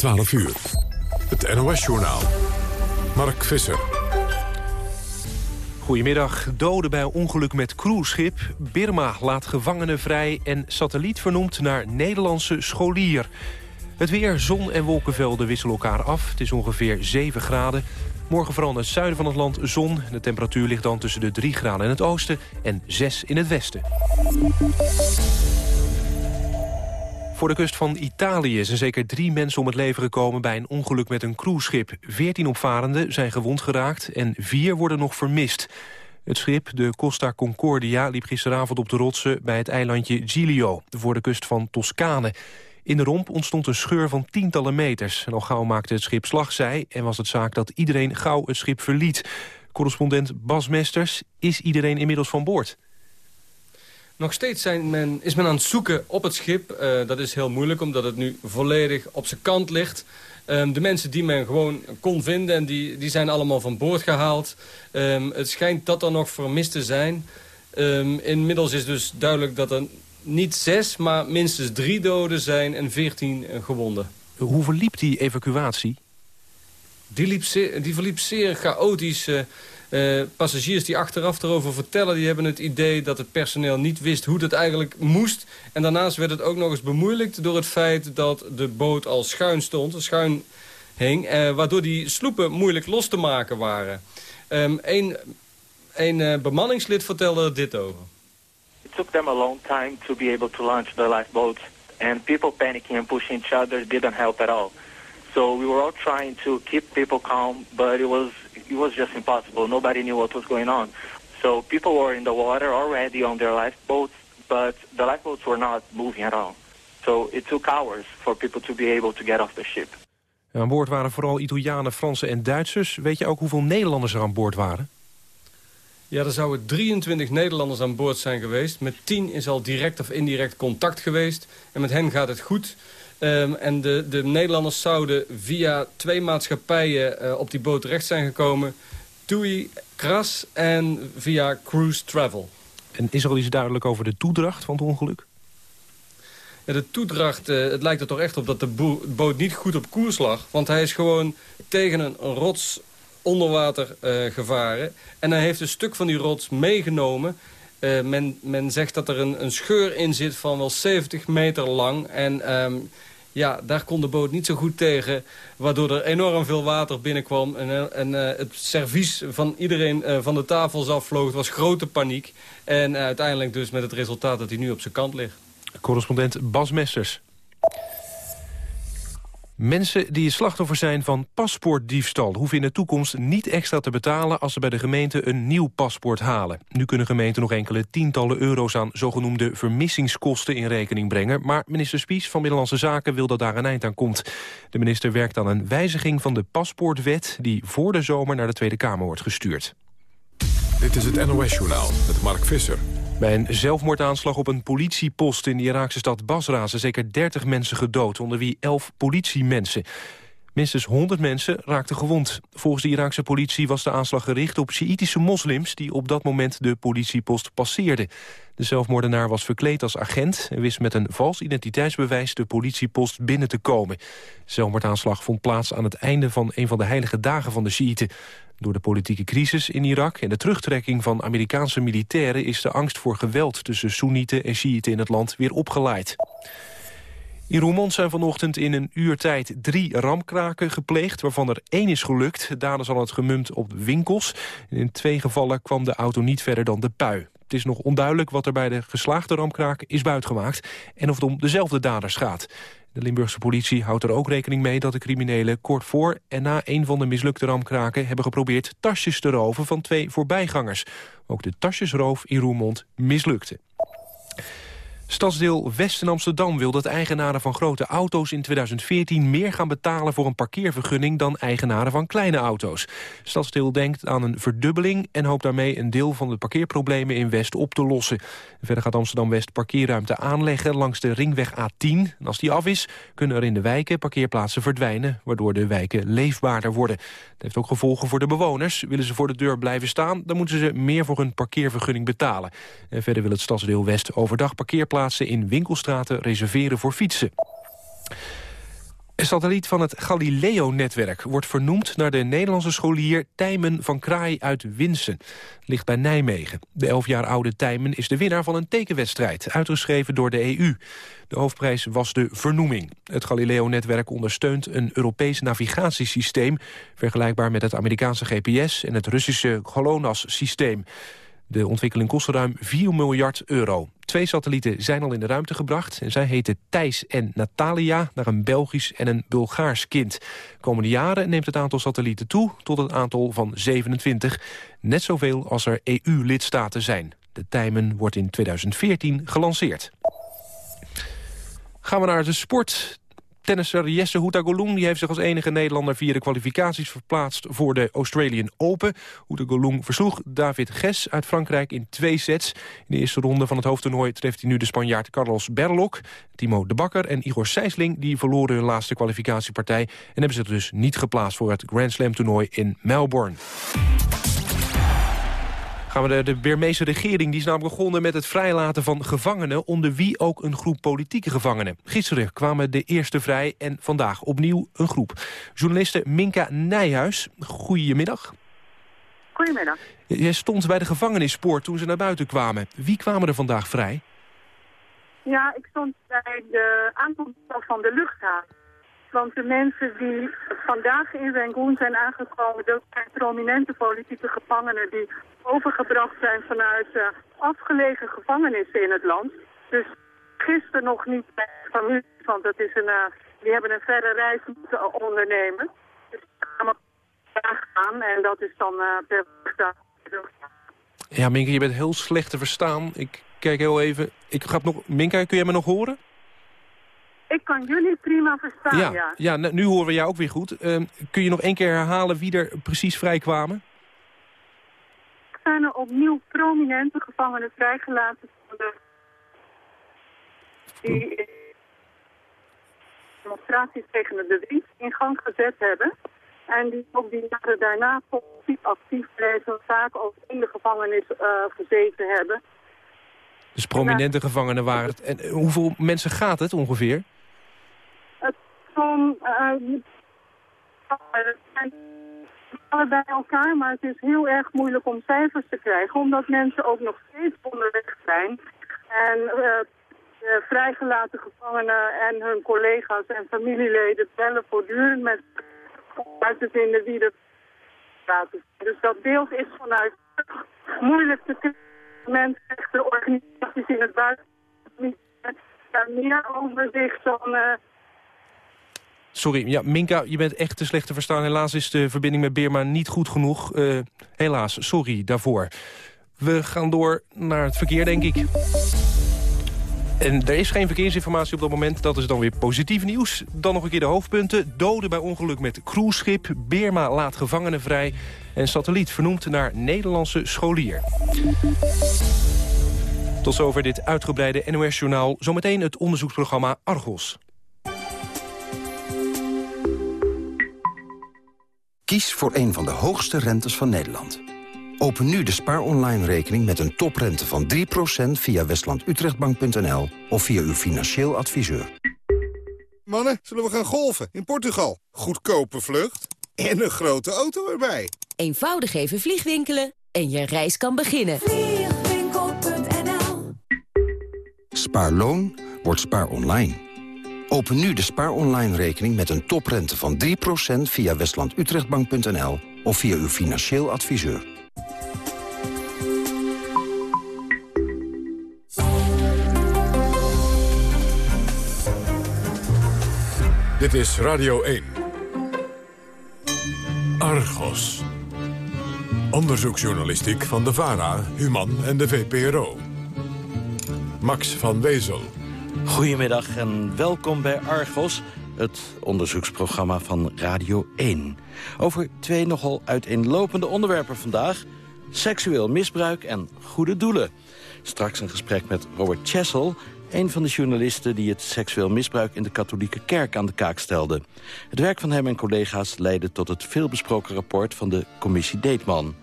12 uur. Het NOS-journaal. Mark Visser. Goedemiddag. Doden bij ongeluk met cruiseschip. Birma laat gevangenen vrij en satelliet vernoemd naar Nederlandse scholier. Het weer, zon en wolkenvelden wisselen elkaar af. Het is ongeveer 7 graden. Morgen vooral in het zuiden van het land zon. De temperatuur ligt dan tussen de 3 graden in het oosten en 6 in het westen. Voor de kust van Italië zijn zeker drie mensen om het leven gekomen... bij een ongeluk met een cruiseschip. Veertien opvarenden zijn gewond geraakt en vier worden nog vermist. Het schip, de Costa Concordia, liep gisteravond op de rotsen... bij het eilandje Giglio, voor de kust van Toscane. In de romp ontstond een scheur van tientallen meters. En al gauw maakte het schip slagzij en was het zaak dat iedereen gauw het schip verliet. Correspondent Bas Mesters, is iedereen inmiddels van boord? Nog steeds zijn men, is men aan het zoeken op het schip. Uh, dat is heel moeilijk, omdat het nu volledig op zijn kant ligt. Um, de mensen die men gewoon kon vinden, en die, die zijn allemaal van boord gehaald. Um, het schijnt dat er nog vermisten zijn. Um, inmiddels is dus duidelijk dat er niet zes, maar minstens drie doden zijn en veertien gewonden. Hoe verliep die evacuatie? Die, liep zeer, die verliep zeer chaotisch. Uh, uh, passagiers die achteraf erover vertellen... die hebben het idee dat het personeel niet wist hoe dat eigenlijk moest. En daarnaast werd het ook nog eens bemoeilijkt... door het feit dat de boot al schuin stond, schuin hing... Uh, waardoor die sloepen moeilijk los te maken waren. Um, een een uh, bemanningslid vertelde dit over. It took them a long time to be able to launch the lifeboats. And people panicking and pushing each other didn't help at all. So we were all trying to keep people calm, but it was it was just impossible. Nobody knew what was going on. So people were in the water already on their lifeboats, but the lifeboats were not moving at all. So it took hours for people to be able to get off the ship. Aan boord waren vooral Italianen, Fransen en Duitsers. Weet je ook hoeveel Nederlanders er aan boord waren? Ja, er zouden 23 Nederlanders aan boord zijn geweest. Met 10 is al direct of indirect contact geweest. En met hen gaat het goed. Um, en de, de Nederlanders zouden via twee maatschappijen uh, op die boot terecht zijn gekomen. TUI, Kras en via Cruise Travel. En is er al iets duidelijk over de toedracht van het ongeluk? Ja, de toedracht, uh, het lijkt er toch echt op dat de boot niet goed op koers lag. Want hij is gewoon tegen een rots onder water uh, gevaren. En hij heeft een stuk van die rots meegenomen... Uh, men, men zegt dat er een, een, scheur in zit van wel 70 meter lang. En um, ja, daar kon de boot niet zo goed tegen. Waardoor er enorm veel water binnenkwam. En, en uh, het servies van iedereen uh, van de tafels afvloog. Het was grote paniek. En uiteindelijk dus met het resultaat dat hij nu op zijn kant ligt. Correspondent Bas Mesters. Mensen die slachtoffer zijn van paspoortdiefstal... hoeven in de toekomst niet extra te betalen... als ze bij de gemeente een nieuw paspoort halen. Nu kunnen gemeenten nog enkele tientallen euro's... aan zogenoemde vermissingskosten in rekening brengen. Maar minister Spies van Binnenlandse Zaken wil dat daar een eind aan komt. De minister werkt aan een wijziging van de paspoortwet... die voor de zomer naar de Tweede Kamer wordt gestuurd. Dit is het NOS-journaal met Mark Visser. Bij een zelfmoordaanslag op een politiepost in de Iraakse stad Basra... zijn zeker 30 mensen gedood, onder wie 11 politiemensen. Minstens 100 mensen raakten gewond. Volgens de Iraakse politie was de aanslag gericht op Sjiïtische moslims... die op dat moment de politiepost passeerden. De zelfmoordenaar was verkleed als agent... en wist met een vals identiteitsbewijs de politiepost binnen te komen. De zelfmoordaanslag vond plaats aan het einde van een van de heilige dagen van de Sjiïten. Door de politieke crisis in Irak en de terugtrekking van Amerikaanse militairen... is de angst voor geweld tussen Soenieten en Sjiïten in het land weer opgeleid. In Roermond zijn vanochtend in een uur tijd drie ramkraken gepleegd... waarvan er één is gelukt. Daders hadden het gemumd op winkels. in twee gevallen kwam de auto niet verder dan de pui. Het is nog onduidelijk wat er bij de geslaagde ramkraak is buitgemaakt... en of het om dezelfde daders gaat. De Limburgse politie houdt er ook rekening mee dat de criminelen kort voor en na een van de mislukte ramkraken hebben geprobeerd tasjes te roven van twee voorbijgangers. Ook de tasjesroof in Roermond mislukte. Stadsdeel West in Amsterdam wil dat eigenaren van grote auto's in 2014 meer gaan betalen voor een parkeervergunning dan eigenaren van kleine auto's. Stadsdeel denkt aan een verdubbeling en hoopt daarmee een deel van de parkeerproblemen in West op te lossen. Verder gaat Amsterdam-West parkeerruimte aanleggen langs de ringweg A10. En als die af is, kunnen er in de wijken parkeerplaatsen verdwijnen, waardoor de wijken leefbaarder worden. Dat heeft ook gevolgen voor de bewoners. Willen ze voor de deur blijven staan, dan moeten ze meer voor hun parkeervergunning betalen. En verder wil het Stadsdeel West overdag parkeerplaatsen in winkelstraten reserveren voor fietsen. Er satelliet van het Galileo-netwerk wordt vernoemd naar de Nederlandse scholier Tijmen van Kraai uit Winsen. Ligt bij Nijmegen. De elf jaar oude Tijmen is de winnaar van een tekenwedstrijd, uitgeschreven door de EU. De hoofdprijs was de vernoeming. Het Galileo-netwerk ondersteunt een Europees navigatiesysteem... vergelijkbaar met het Amerikaanse GPS en het Russische GLONASS-systeem. De ontwikkeling kostte ruim 4 miljard euro. Twee satellieten zijn al in de ruimte gebracht. En zij heten Thijs en Natalia, naar een Belgisch en een Bulgaars kind. Komende jaren neemt het aantal satellieten toe tot het aantal van 27. Net zoveel als er EU-lidstaten zijn. De Tijmen wordt in 2014 gelanceerd. Gaan we naar de sport. Tennisser Jesse Houtagoloen die heeft zich als enige Nederlander via de kwalificaties verplaatst voor de Australian Open. Houtagoloen versloeg David Ges uit Frankrijk in twee sets. In de eerste ronde van het hoofdtoernooi treft hij nu de Spanjaard Carlos Berlok. Timo de Bakker en Igor Sijsling die verloren hun laatste kwalificatiepartij... en hebben zich dus niet geplaatst voor het Grand Slam toernooi in Melbourne gaan we de, de Birmeese regering. Die is namelijk begonnen met het vrijlaten van gevangenen... onder wie ook een groep politieke gevangenen. Gisteren kwamen de eerste vrij en vandaag opnieuw een groep. Journaliste Minka Nijhuis, goedemiddag. Goedemiddag. Jij stond bij de gevangenispoort toen ze naar buiten kwamen. Wie kwamen er vandaag vrij? Ja, ik stond bij de aankomst van de luchthaven. Want de mensen die vandaag in Rangoon zijn aangekomen... dat zijn prominente politieke gevangenen... die overgebracht zijn vanuit uh, afgelegen gevangenissen in het land. Dus gisteren nog niet bij de familie, want dat is een, uh, die hebben een verre reis moeten ondernemen. Dus we gaan en dat is dan per Ja, Minke, je bent heel slecht te verstaan. Ik kijk heel even. Ik ga nog... Minka, kun jij me nog horen? Ik kan jullie prima verstaan, ja. Ja, ja nu horen we jou ook weer goed. Uh, kun je nog één keer herhalen wie er precies vrij kwamen? zijn er opnieuw prominente gevangenen vrijgelaten die demonstraties tegen de Vries in gang gezet hebben. En die ook die jaren daarna politiek actief bleven, vaak ook in de gevangenis uh, gezeten hebben. Dus prominente gevangenen waren het. En hoeveel mensen gaat het ongeveer? Van, uh, alle bij elkaar, maar het is heel erg moeilijk om cijfers te krijgen, omdat mensen ook nog steeds onderweg zijn. En uh, de vrijgelaten gevangenen en hun collega's en familieleden bellen voortdurend met uit te vinden wie laten. Dus dat beeld is vanuit moeilijk te krijgen. Mensenrechten organisaties in het buitenland daar meer overzicht dan... Uh, Sorry, ja, Minka, je bent echt te slecht te verstaan. Helaas is de verbinding met Birma niet goed genoeg. Uh, helaas, sorry daarvoor. We gaan door naar het verkeer, denk ik. En er is geen verkeersinformatie op dat moment. Dat is dan weer positief nieuws. Dan nog een keer de hoofdpunten. Doden bij ongeluk met cruiseschip. Birma laat gevangenen vrij. En satelliet vernoemd naar Nederlandse scholier. Tot zover dit uitgebreide NOS-journaal. Zometeen het onderzoeksprogramma Argos. Kies voor een van de hoogste rentes van Nederland. Open nu de Spaar Online rekening met een toprente van 3% via westlandutrechtbank.nl of via uw financieel adviseur. Mannen, zullen we gaan golfen in Portugal? Goedkope vlucht en een grote auto erbij. Eenvoudig even vliegwinkelen en je reis kan beginnen. Vliegwinkel.nl Spaarloon wordt spaar online. Open nu de Spaar Online rekening met een toprente van 3% via westlandutrechtbank.nl of via uw financieel adviseur. Dit is Radio 1. Argos. Onderzoeksjournalistiek van de VARA, Human en de VPRO. Max van Wezel. Goedemiddag en welkom bij Argos, het onderzoeksprogramma van Radio 1. Over twee nogal uiteenlopende onderwerpen vandaag. Seksueel misbruik en goede doelen. Straks een gesprek met Robert Chessel, een van de journalisten die het seksueel misbruik in de katholieke kerk aan de kaak stelde. Het werk van hem en collega's leidde tot het veelbesproken rapport van de commissie Deetman.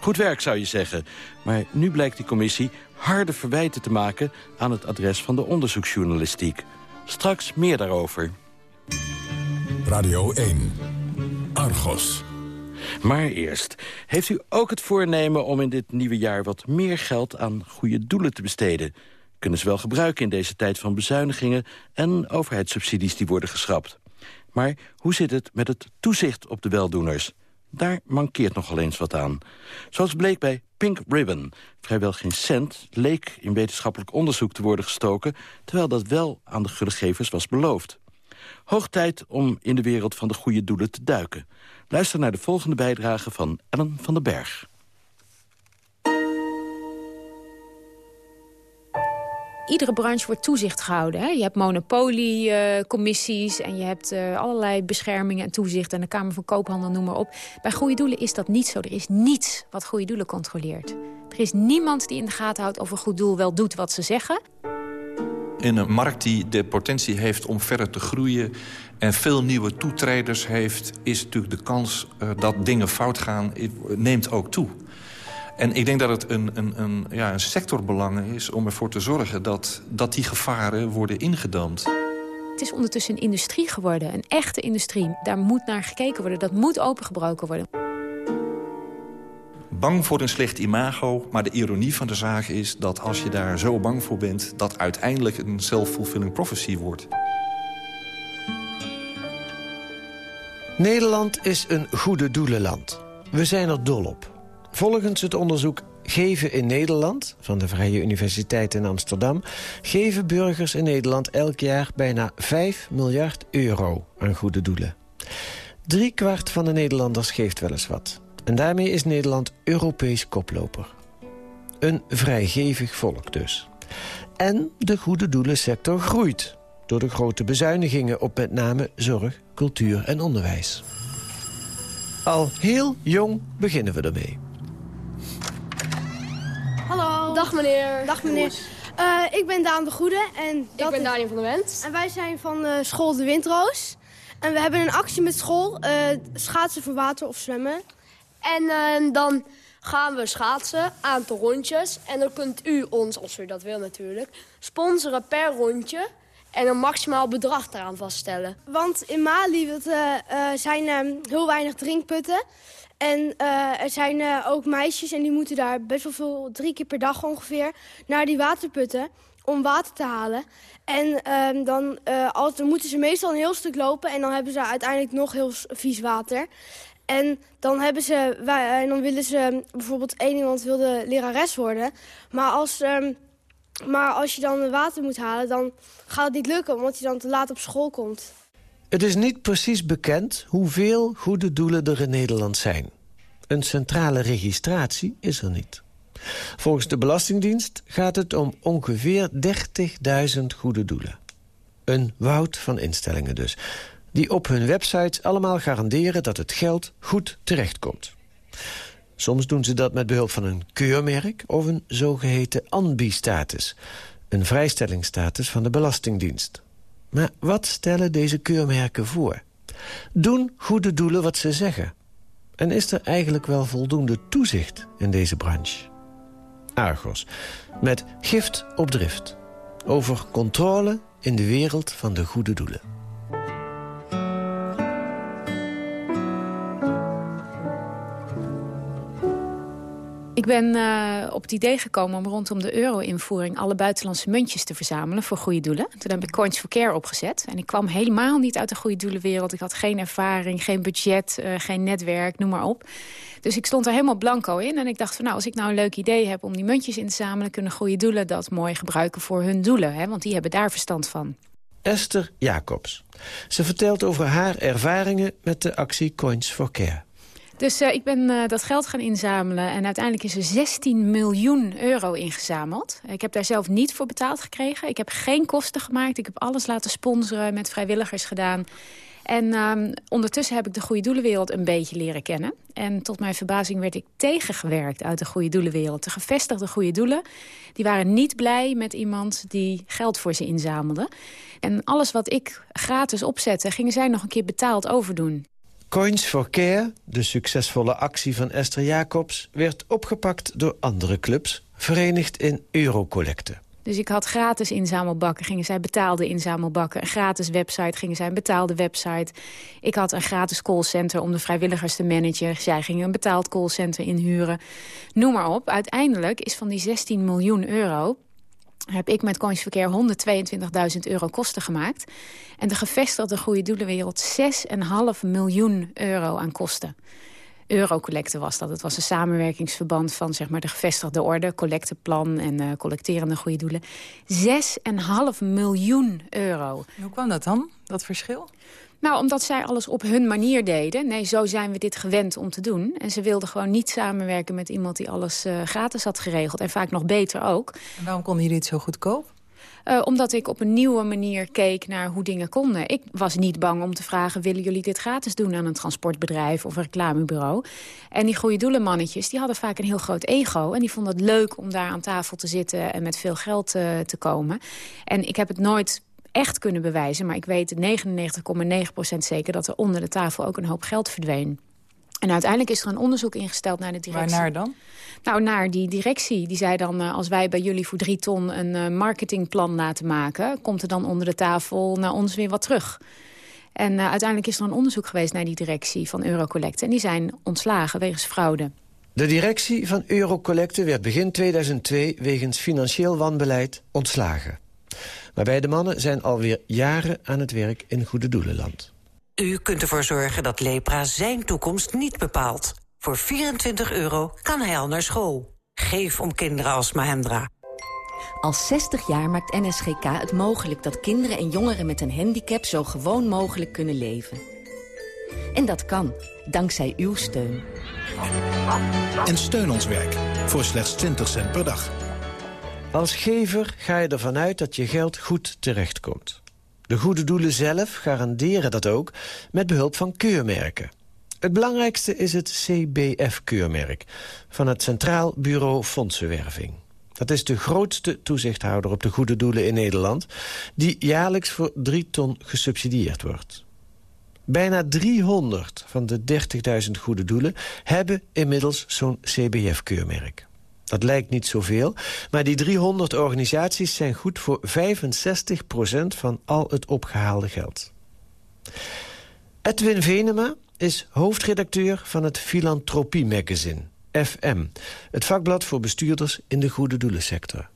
Goed werk zou je zeggen, maar nu blijkt die commissie harde verwijten te maken aan het adres van de onderzoeksjournalistiek. Straks meer daarover. Radio 1. Argos. Maar eerst, heeft u ook het voornemen om in dit nieuwe jaar... wat meer geld aan goede doelen te besteden? Kunnen ze wel gebruiken in deze tijd van bezuinigingen... en overheidssubsidies die worden geschrapt. Maar hoe zit het met het toezicht op de weldoeners? Daar mankeert nogal eens wat aan. Zoals bleek bij Pink Ribbon. Vrijwel geen cent leek in wetenschappelijk onderzoek te worden gestoken... terwijl dat wel aan de gunnegevers was beloofd. Hoog tijd om in de wereld van de goede doelen te duiken. Luister naar de volgende bijdrage van Ellen van den Berg. Iedere branche wordt toezicht gehouden. Hè? Je hebt monopoliecommissies en je hebt uh, allerlei beschermingen en toezicht... en de Kamer van Koophandel, noem maar op. Bij goede doelen is dat niet zo. Er is niets wat goede doelen controleert. Er is niemand die in de gaten houdt of een goed doel wel doet wat ze zeggen. In een markt die de potentie heeft om verder te groeien... en veel nieuwe toetreders heeft... is natuurlijk de kans uh, dat dingen fout gaan, neemt ook toe. En ik denk dat het een, een, een, ja, een sectorbelang is om ervoor te zorgen... Dat, dat die gevaren worden ingedamd. Het is ondertussen een industrie geworden, een echte industrie. Daar moet naar gekeken worden, dat moet opengebroken worden. Bang voor een slecht imago, maar de ironie van de zaak is... dat als je daar zo bang voor bent... dat uiteindelijk een self-fulfilling prophecy wordt. Nederland is een goede doelenland. We zijn er dol op. Volgens het onderzoek Geven in Nederland van de Vrije Universiteit in Amsterdam... geven burgers in Nederland elk jaar bijna 5 miljard euro aan goede doelen. Drie kwart van de Nederlanders geeft wel eens wat. En daarmee is Nederland Europees koploper. Een vrijgevig volk dus. En de goede doelensector groeit... door de grote bezuinigingen op met name zorg, cultuur en onderwijs. Al heel jong beginnen we ermee. Dag meneer. Dag meneer. Uh, ik ben Daan de Goede. En dat ik ben Daniel van der Went. En wij zijn van uh, school De Windroos. En we hebben een actie met school. Uh, schaatsen voor water of zwemmen. En dan gaan we schaatsen, aantal rondjes. En dan kunt u ons, als u dat wil natuurlijk, sponsoren per rondje. En een maximaal bedrag eraan vaststellen. Want in Mali zijn heel weinig drinkputten. En uh, er zijn uh, ook meisjes en die moeten daar best wel veel, drie keer per dag ongeveer, naar die waterputten om water te halen. En uh, dan, als, dan moeten ze meestal een heel stuk lopen en dan hebben ze uiteindelijk nog heel vies water. En dan, hebben ze, en dan willen ze, bijvoorbeeld één iemand wilde lerares worden. Maar als, um, maar als je dan water moet halen, dan gaat het niet lukken, omdat je dan te laat op school komt. Het is niet precies bekend hoeveel goede doelen er in Nederland zijn. Een centrale registratie is er niet. Volgens de Belastingdienst gaat het om ongeveer 30.000 goede doelen. Een woud van instellingen dus. Die op hun websites allemaal garanderen dat het geld goed terechtkomt. Soms doen ze dat met behulp van een keurmerk of een zogeheten ANBI-status. Een vrijstellingsstatus van de Belastingdienst. Maar wat stellen deze keurmerken voor? Doen goede doelen wat ze zeggen? En is er eigenlijk wel voldoende toezicht in deze branche? Argos, met gift op drift. Over controle in de wereld van de goede doelen. Ik ben uh, op het idee gekomen om rondom de euro-invoering... alle buitenlandse muntjes te verzamelen voor goede doelen. Toen heb ik Coins for Care opgezet. En ik kwam helemaal niet uit de goede doelenwereld. Ik had geen ervaring, geen budget, uh, geen netwerk, noem maar op. Dus ik stond er helemaal blanco in. En ik dacht van nou, als ik nou een leuk idee heb om die muntjes in te zamelen... kunnen goede doelen dat mooi gebruiken voor hun doelen. Hè? Want die hebben daar verstand van. Esther Jacobs. Ze vertelt over haar ervaringen met de actie Coins for Care. Dus uh, ik ben uh, dat geld gaan inzamelen en uiteindelijk is er 16 miljoen euro ingezameld. Ik heb daar zelf niet voor betaald gekregen. Ik heb geen kosten gemaakt. Ik heb alles laten sponsoren, met vrijwilligers gedaan. En uh, ondertussen heb ik de goede doelenwereld een beetje leren kennen. En tot mijn verbazing werd ik tegengewerkt uit de goede doelenwereld. De gevestigde goede doelen, die waren niet blij met iemand die geld voor ze inzamelde. En alles wat ik gratis opzette, gingen zij nog een keer betaald overdoen. Coins for Care, de succesvolle actie van Esther Jacobs... werd opgepakt door andere clubs, verenigd in eurocollecte. Dus ik had gratis inzamelbakken, gingen zij betaalde inzamelbakken. Een gratis website, gingen zij een betaalde website. Ik had een gratis callcenter om de vrijwilligers te managen. Zij gingen een betaald callcenter inhuren. Noem maar op. Uiteindelijk is van die 16 miljoen euro heb ik met Coinsverkeer 122.000 euro kosten gemaakt. En de gevestigde Goede Doelenwereld 6,5 miljoen euro aan kosten. Eurocollecte was dat. Het was een samenwerkingsverband van zeg maar, de gevestigde orde... collecteplan en uh, collecterende goede doelen. 6,5 miljoen euro. Hoe kwam dat dan, dat verschil? Nou, omdat zij alles op hun manier deden. Nee, zo zijn we dit gewend om te doen. En ze wilden gewoon niet samenwerken met iemand die alles uh, gratis had geregeld. En vaak nog beter ook. En waarom konden jullie het zo goedkoop? Uh, omdat ik op een nieuwe manier keek naar hoe dingen konden. Ik was niet bang om te vragen... willen jullie dit gratis doen aan een transportbedrijf of een reclamebureau? En die goede doelenmannetjes die hadden vaak een heel groot ego. En die vonden het leuk om daar aan tafel te zitten... en met veel geld uh, te komen. En ik heb het nooit echt kunnen bewijzen... maar ik weet 99,9% zeker dat er onder de tafel ook een hoop geld verdween. En uiteindelijk is er een onderzoek ingesteld naar de directie. Waarnaar dan? Nou, naar die directie. Die zei dan, uh, als wij bij jullie voor drie ton een uh, marketingplan laten maken... komt er dan onder de tafel naar ons weer wat terug. En uh, uiteindelijk is er een onderzoek geweest naar die directie van Eurocollecte. En die zijn ontslagen wegens fraude. De directie van Eurocollecte werd begin 2002 wegens financieel wanbeleid ontslagen. Maar beide mannen zijn alweer jaren aan het werk in Goede Doelenland. U kunt ervoor zorgen dat Lepra zijn toekomst niet bepaalt. Voor 24 euro kan hij al naar school. Geef om kinderen als Mahendra. Al 60 jaar maakt NSGK het mogelijk dat kinderen en jongeren met een handicap... zo gewoon mogelijk kunnen leven. En dat kan, dankzij uw steun. En steun ons werk, voor slechts 20 cent per dag. Als gever ga je ervan uit dat je geld goed terechtkomt. De goede doelen zelf garanderen dat ook met behulp van keurmerken. Het belangrijkste is het CBF-keurmerk van het Centraal Bureau Fondsenwerving. Dat is de grootste toezichthouder op de goede doelen in Nederland... die jaarlijks voor drie ton gesubsidieerd wordt. Bijna 300 van de 30.000 goede doelen hebben inmiddels zo'n CBF-keurmerk. Dat lijkt niet zoveel, maar die 300 organisaties zijn goed voor 65% van al het opgehaalde geld. Edwin Venema is hoofdredacteur van het Filantropie Magazine, FM. Het vakblad voor bestuurders in de goede doelensector.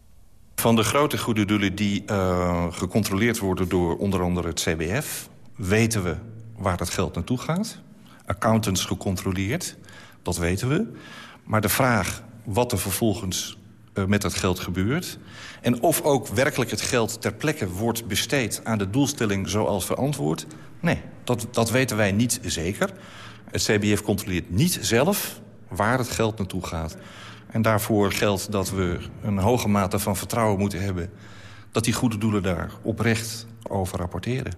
Van de grote goede doelen die uh, gecontroleerd worden door onder andere het CBF... weten we waar het geld naartoe gaat. Accountants gecontroleerd, dat weten we. Maar de vraag wat er vervolgens uh, met dat geld gebeurt... en of ook werkelijk het geld ter plekke wordt besteed aan de doelstelling zoals verantwoord... nee, dat, dat weten wij niet zeker. Het CBF controleert niet zelf waar het geld naartoe gaat. En daarvoor geldt dat we een hoge mate van vertrouwen moeten hebben... dat die goede doelen daar oprecht over rapporteren.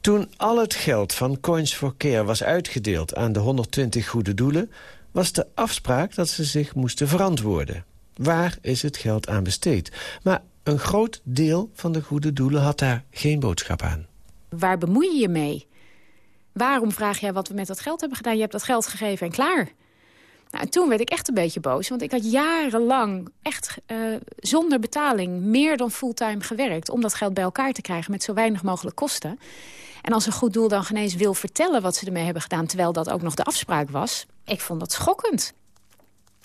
Toen al het geld van Coins for Care was uitgedeeld aan de 120 goede doelen... was de afspraak dat ze zich moesten verantwoorden. Waar is het geld aan besteed? Maar een groot deel van de goede doelen had daar geen boodschap aan. Waar bemoei je je mee? Waarom vraag jij wat we met dat geld hebben gedaan? Je hebt dat geld gegeven en klaar. Nou, toen werd ik echt een beetje boos, want ik had jarenlang echt uh, zonder betaling meer dan fulltime gewerkt... om dat geld bij elkaar te krijgen met zo weinig mogelijk kosten. En als een goed doel dan genees wil vertellen wat ze ermee hebben gedaan... terwijl dat ook nog de afspraak was, ik vond dat schokkend.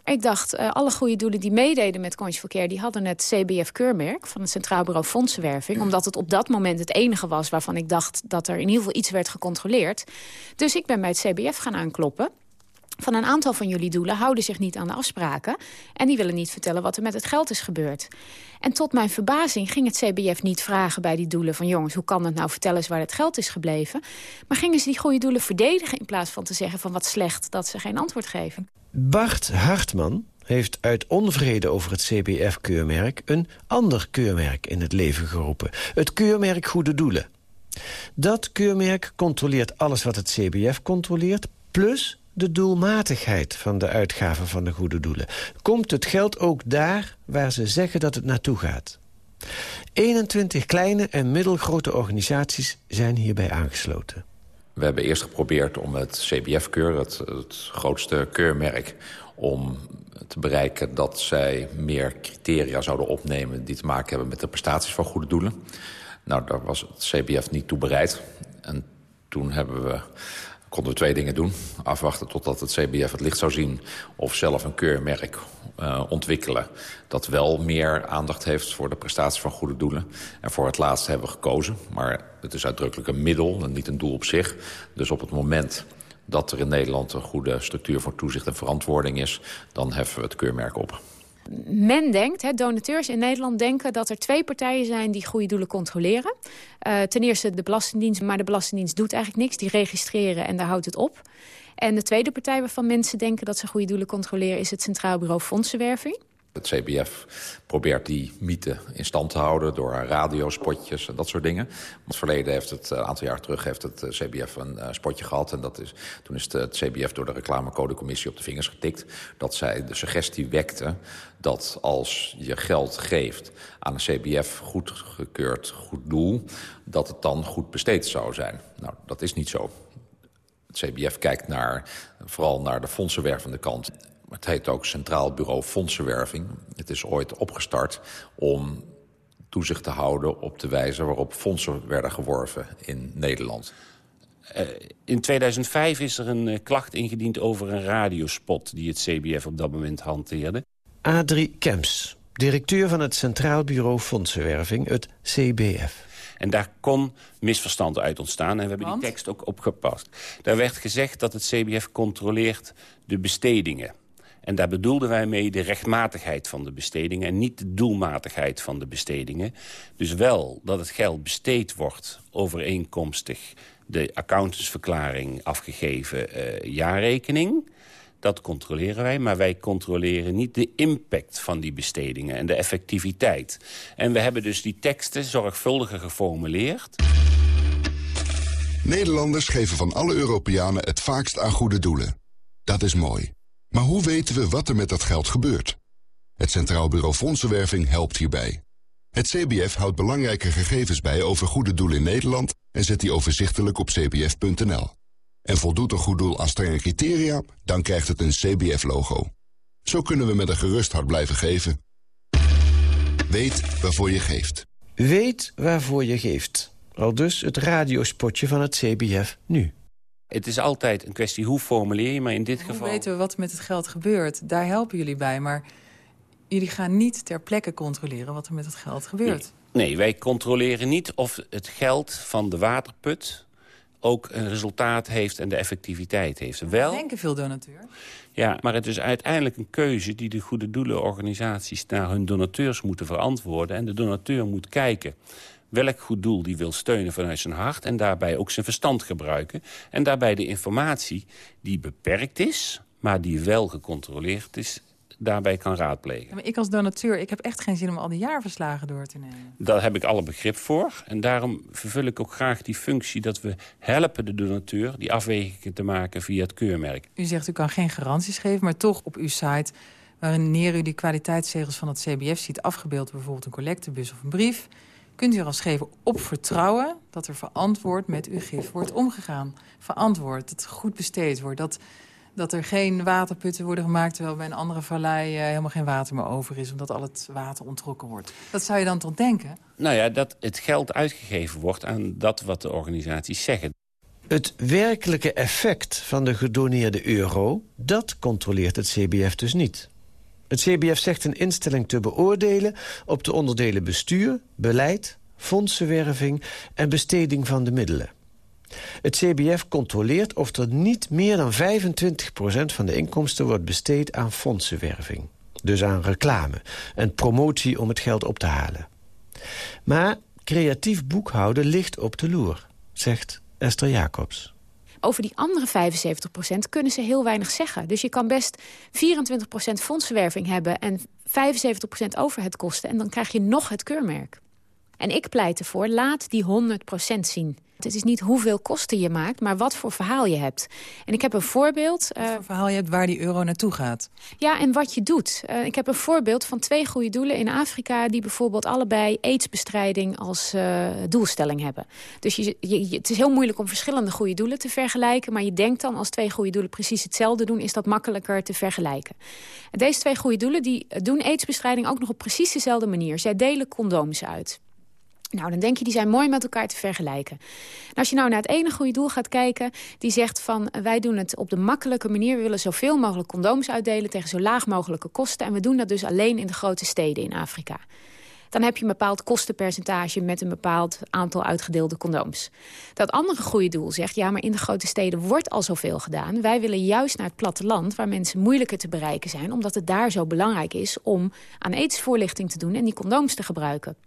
Ik dacht, uh, alle goede doelen die meededen met Coins for die hadden het CBF-keurmerk van het Centraal Bureau Fondsenwerving... omdat het op dat moment het enige was waarvan ik dacht... dat er in ieder geval iets werd gecontroleerd. Dus ik ben bij het CBF gaan aankloppen van een aantal van jullie doelen houden zich niet aan de afspraken... en die willen niet vertellen wat er met het geld is gebeurd. En tot mijn verbazing ging het CBF niet vragen bij die doelen... van jongens, hoe kan het nou vertellen eens waar het geld is gebleven? Maar gingen ze die goede doelen verdedigen... in plaats van te zeggen van wat slecht dat ze geen antwoord geven. Bart Hartman heeft uit onvrede over het CBF-keurmerk... een ander keurmerk in het leven geroepen. Het keurmerk Goede Doelen. Dat keurmerk controleert alles wat het CBF controleert... plus de doelmatigheid van de uitgaven van de goede doelen. Komt het geld ook daar waar ze zeggen dat het naartoe gaat? 21 kleine en middelgrote organisaties zijn hierbij aangesloten. We hebben eerst geprobeerd om het CBF-keur, het, grootste keurmerk... om te bereiken dat zij meer criteria zouden opnemen... die te maken hebben met de prestaties van goede doelen. Nou, daar was het CBF niet toe bereid. En toen hebben we konden we twee dingen doen. Afwachten totdat het CBF het licht zou zien... of zelf een keurmerk uh, ontwikkelen... dat wel meer aandacht heeft voor de prestatie van goede doelen. En voor het laatste hebben we gekozen. Maar het is uitdrukkelijk een middel en niet een doel op zich. Dus op het moment dat er in Nederland een goede structuur voor toezicht en verantwoording is... dan heffen we het keurmerk op. Men denkt, hè, donateurs in Nederland denken dat er twee partijen zijn die goede doelen controleren. Uh, ten eerste de Belastingdienst, maar de Belastingdienst doet eigenlijk niks. Die registreren en daar houdt het op. En de tweede partij waarvan mensen denken dat ze goede doelen controleren... is het Centraal Bureau Fondsenwerving. Het CBF probeert die mythe in stand te houden door radiospotjes en dat soort dingen. In het verleden heeft het, een aantal jaar terug, heeft het CBF een uh, spotje gehad. En dat is, toen is het CBF door de reclamecodecommissie op de vingers getikt. Dat zij de suggestie wekte dat als je geld geeft aan een CBF goedgekeurd goed doel... dat het dan goed besteed zou zijn. Nou, dat is niet zo. Het CBF kijkt naar, vooral naar de fondsenwervende kant. Het heet ook Centraal Bureau Fondsenwerving. Het is ooit opgestart om toezicht te houden op de wijze waarop fondsen werden geworven in Nederland. Uh, in 2005 is er een uh, klacht ingediend over een radiospot die het CBF op dat moment hanteerde. Adrie Kems, directeur van het Centraal Bureau Fondsenwerving, het CBF. En daar kon misverstand uit ontstaan. En we hebben die tekst ook opgepast. Daar werd gezegd dat het CBF controleert de bestedingen. En daar bedoelden wij mee de rechtmatigheid van de bestedingen... en niet de doelmatigheid van de bestedingen. Dus wel dat het geld besteed wordt overeenkomstig... de accountantsverklaring afgegeven uh, jaarrekening... Dat controleren wij, maar wij controleren niet de impact van die bestedingen en de effectiviteit. En we hebben dus die teksten zorgvuldiger geformuleerd. Nederlanders geven van alle Europeanen het vaakst aan goede doelen. Dat is mooi. Maar hoe weten we wat er met dat geld gebeurt? Het Centraal Bureau Fondsenwerving helpt hierbij. Het CBF houdt belangrijke gegevens bij over goede doelen in Nederland... en zet die overzichtelijk op cbf.nl. En voldoet een goed doel aan strenge criteria, dan krijgt het een CBF-logo. Zo kunnen we met een gerust hart blijven geven. Weet waarvoor je geeft. Weet waarvoor je geeft. Al dus het radiospotje van het CBF nu. Het is altijd een kwestie hoe formuleer je, maar in dit hoe geval... weten we wat met het geld gebeurt? Daar helpen jullie bij, maar jullie gaan niet ter plekke controleren wat er met het geld gebeurt. Nee, nee wij controleren niet of het geld van de waterput ook een resultaat heeft en de effectiviteit heeft. Wel, denken veel donateurs. Ja, maar het is uiteindelijk een keuze die de goede doelenorganisaties naar hun donateurs moeten verantwoorden. En de donateur moet kijken welk goed doel die wil steunen vanuit zijn hart... en daarbij ook zijn verstand gebruiken. En daarbij de informatie die beperkt is, maar die wel gecontroleerd is daarbij kan raadplegen. Ja, maar ik als donateur, ik heb echt geen zin om al die jaarverslagen door te nemen. Daar heb ik alle begrip voor. En daarom vervul ik ook graag die functie dat we helpen de donateur... die afwegingen te maken via het keurmerk. U zegt u kan geen garanties geven, maar toch op uw site... wanneer u die kwaliteitszegels van het CBF ziet afgebeeld... bijvoorbeeld een collectebus of een brief kunt u er als gever op vertrouwen dat er verantwoord met uw gif wordt omgegaan. Verantwoord, dat het goed besteed wordt. Dat, dat er geen waterputten worden gemaakt... terwijl bij een andere vallei uh, helemaal geen water meer over is... omdat al het water ontrokken wordt. Dat zou je dan toch denken? Nou ja, dat het geld uitgegeven wordt aan dat wat de organisaties zeggen. Het werkelijke effect van de gedoneerde euro... dat controleert het CBF dus niet. Het CBF zegt een instelling te beoordelen op de onderdelen bestuur, beleid, fondsenwerving en besteding van de middelen. Het CBF controleert of er niet meer dan 25% van de inkomsten wordt besteed aan fondsenwerving. Dus aan reclame en promotie om het geld op te halen. Maar creatief boekhouden ligt op de loer, zegt Esther Jacobs. Over die andere 75% kunnen ze heel weinig zeggen. Dus je kan best 24% fondsenwerving hebben... en 75% overheidkosten en dan krijg je nog het keurmerk. En ik pleit ervoor, laat die 100% zien. Het is niet hoeveel kosten je maakt, maar wat voor verhaal je hebt. En ik heb een voorbeeld. Wat voor verhaal je hebt waar die euro naartoe gaat. Ja, en wat je doet. Uh, ik heb een voorbeeld van twee goede doelen in Afrika... die bijvoorbeeld allebei aidsbestrijding als uh, doelstelling hebben. Dus je, je, het is heel moeilijk om verschillende goede doelen te vergelijken... maar je denkt dan als twee goede doelen precies hetzelfde doen... is dat makkelijker te vergelijken. En deze twee goede doelen die doen aidsbestrijding ook nog op precies dezelfde manier. Zij delen condooms uit. Nou, dan denk je, die zijn mooi met elkaar te vergelijken. als je nou naar het ene goede doel gaat kijken... die zegt van, wij doen het op de makkelijke manier. We willen zoveel mogelijk condooms uitdelen tegen zo laag mogelijke kosten. En we doen dat dus alleen in de grote steden in Afrika. Dan heb je een bepaald kostenpercentage met een bepaald aantal uitgedeelde condooms. Dat andere goede doel zegt, ja, maar in de grote steden wordt al zoveel gedaan. Wij willen juist naar het platteland waar mensen moeilijker te bereiken zijn... omdat het daar zo belangrijk is om aan aidsvoorlichting te doen en die condooms te gebruiken.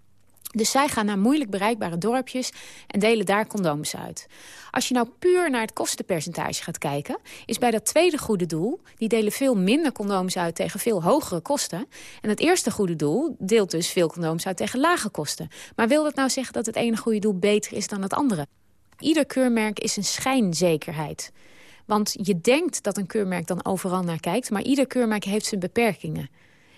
Dus zij gaan naar moeilijk bereikbare dorpjes en delen daar condooms uit. Als je nou puur naar het kostenpercentage gaat kijken... is bij dat tweede goede doel... die delen veel minder condooms uit tegen veel hogere kosten. En het eerste goede doel deelt dus veel condooms uit tegen lage kosten. Maar wil dat nou zeggen dat het ene goede doel beter is dan het andere? Ieder keurmerk is een schijnzekerheid. Want je denkt dat een keurmerk dan overal naar kijkt... maar ieder keurmerk heeft zijn beperkingen.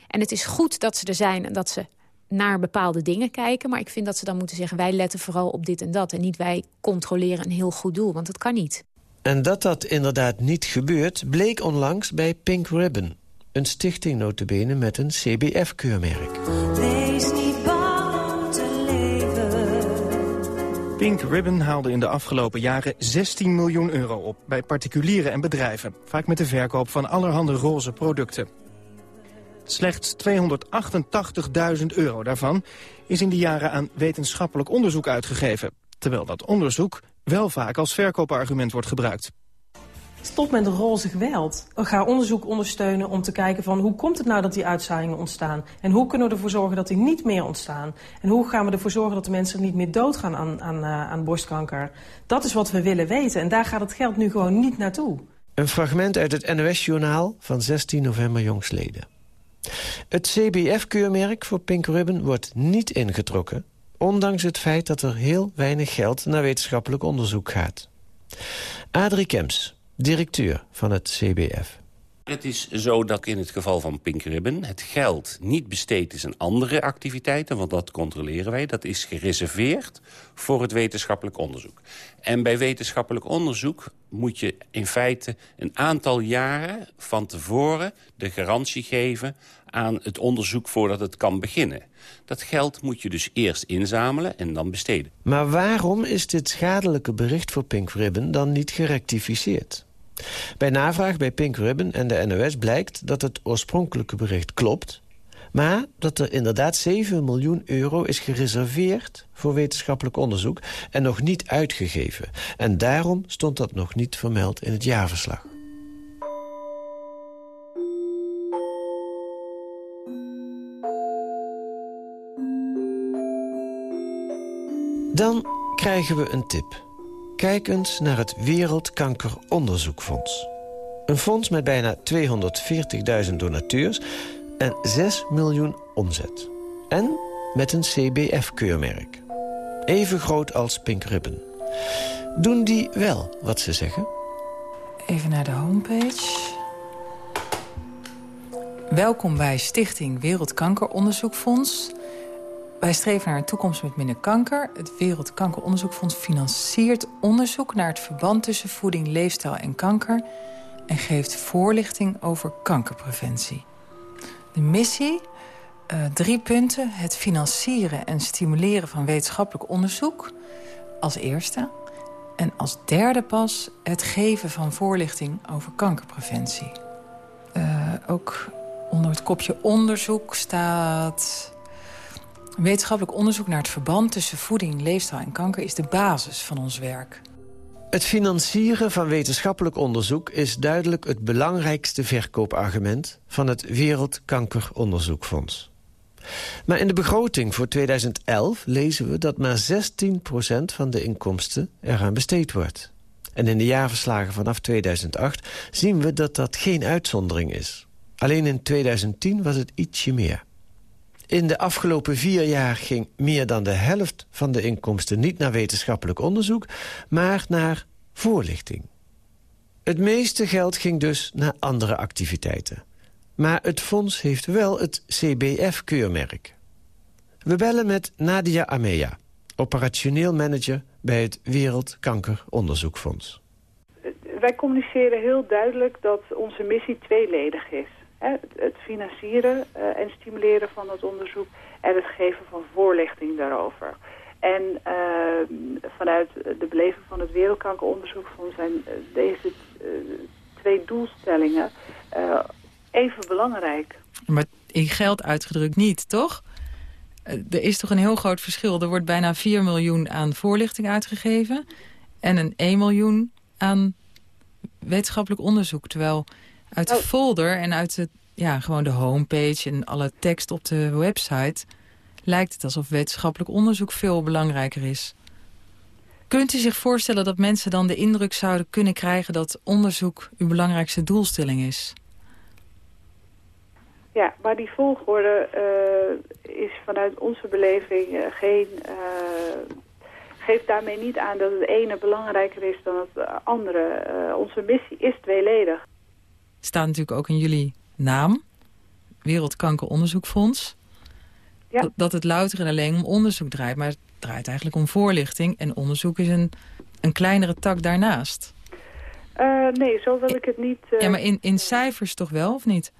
En het is goed dat ze er zijn en dat ze naar bepaalde dingen kijken. Maar ik vind dat ze dan moeten zeggen... wij letten vooral op dit en dat. En niet wij controleren een heel goed doel, want dat kan niet. En dat dat inderdaad niet gebeurt... bleek onlangs bij Pink Ribbon. Een stichting notabene met een CBF-keurmerk. Wees niet bang te leven. Pink Ribbon haalde in de afgelopen jaren 16 miljoen euro op... bij particulieren en bedrijven. Vaak met de verkoop van allerhande roze producten. Slechts 288.000 euro daarvan is in die jaren aan wetenschappelijk onderzoek uitgegeven. Terwijl dat onderzoek wel vaak als verkoopargument wordt gebruikt. Stop met de roze geweld. Ga onderzoek ondersteunen om te kijken van hoe komt het nou dat die uitzaaiingen ontstaan? En hoe kunnen we ervoor zorgen dat die niet meer ontstaan? En hoe gaan we ervoor zorgen dat de mensen niet meer doodgaan aan, aan, uh, aan borstkanker? Dat is wat we willen weten en daar gaat het geld nu gewoon niet naartoe. Een fragment uit het NOS-journaal van 16 november jongsleden. Het CBF-keurmerk voor Pink Ribbon wordt niet ingetrokken... ondanks het feit dat er heel weinig geld naar wetenschappelijk onderzoek gaat. Adrie Kems, directeur van het CBF. Het is zo dat in het geval van Pink Ribbon het geld niet besteed is aan andere activiteiten, want dat controleren wij. Dat is gereserveerd voor het wetenschappelijk onderzoek. En bij wetenschappelijk onderzoek moet je in feite een aantal jaren van tevoren de garantie geven aan het onderzoek voordat het kan beginnen. Dat geld moet je dus eerst inzamelen en dan besteden. Maar waarom is dit schadelijke bericht voor Pink Ribbon dan niet gerectificeerd? Bij navraag bij Pink Ribbon en de NOS blijkt dat het oorspronkelijke bericht klopt... maar dat er inderdaad 7 miljoen euro is gereserveerd voor wetenschappelijk onderzoek... en nog niet uitgegeven. En daarom stond dat nog niet vermeld in het jaarverslag. Dan krijgen we een tip. Kijk eens naar het Wereldkankeronderzoekfonds. Een fonds met bijna 240.000 donateurs en 6 miljoen omzet. En met een CBF-keurmerk. Even groot als Pink Ribbon. Doen die wel wat ze zeggen? Even naar de homepage. Welkom bij Stichting Wereldkankeronderzoekfonds... Wij streven naar een toekomst met minder kanker. Het Wereldkankeronderzoekfonds financiert onderzoek... naar het verband tussen voeding, leefstijl en kanker... en geeft voorlichting over kankerpreventie. De missie, uh, drie punten. Het financieren en stimuleren van wetenschappelijk onderzoek als eerste. En als derde pas het geven van voorlichting over kankerpreventie. Uh, ook onder het kopje onderzoek staat Wetenschappelijk onderzoek naar het verband tussen voeding, leefstijl en kanker... is de basis van ons werk. Het financieren van wetenschappelijk onderzoek is duidelijk het belangrijkste verkoopargument van het Wereldkankeronderzoekfonds. Maar in de begroting voor 2011 lezen we dat maar 16% van de inkomsten eraan besteed wordt. En in de jaarverslagen vanaf 2008 zien we dat dat geen uitzondering is. Alleen in 2010 was het ietsje meer. In de afgelopen vier jaar ging meer dan de helft van de inkomsten... niet naar wetenschappelijk onderzoek, maar naar voorlichting. Het meeste geld ging dus naar andere activiteiten. Maar het fonds heeft wel het CBF-keurmerk. We bellen met Nadia Amea, operationeel manager bij het Wereldkankeronderzoekfonds. Wij communiceren heel duidelijk dat onze missie tweeledig is. Het financieren eh, en stimuleren van het onderzoek en het geven van voorlichting daarover. En uh, vanuit de beleving van het Wereldkankeronderzoekfonds zijn eh, deze twee doelstellingen even belangrijk. Maar in geld uitgedrukt niet, toch? Er is toch een heel groot verschil. Er wordt bijna 4 miljoen aan voorlichting uitgegeven... en een 1 miljoen aan wetenschappelijk onderzoek. Terwijl uit de oh. folder en uit het, ja, gewoon de homepage en alle tekst op de website... lijkt het alsof wetenschappelijk onderzoek veel belangrijker is. Kunt u zich voorstellen dat mensen dan de indruk zouden kunnen krijgen... dat onderzoek uw belangrijkste doelstelling is? Ja, maar die volgorde uh, is vanuit onze beleving uh, geen... Uh, geeft daarmee niet aan dat het ene belangrijker is dan het andere. onze missie is tweeledig staat natuurlijk ook in jullie naam. Wereldkankeronderzoekfonds. Ja. Dat, het louter en alleen om onderzoek draait. Maar het draait eigenlijk om voorlichting. En onderzoek is een, een kleinere tak daarnaast. Uh, nee, zo wil ik het niet... Uh, ja, maar in, in cijfers toch wel, of niet?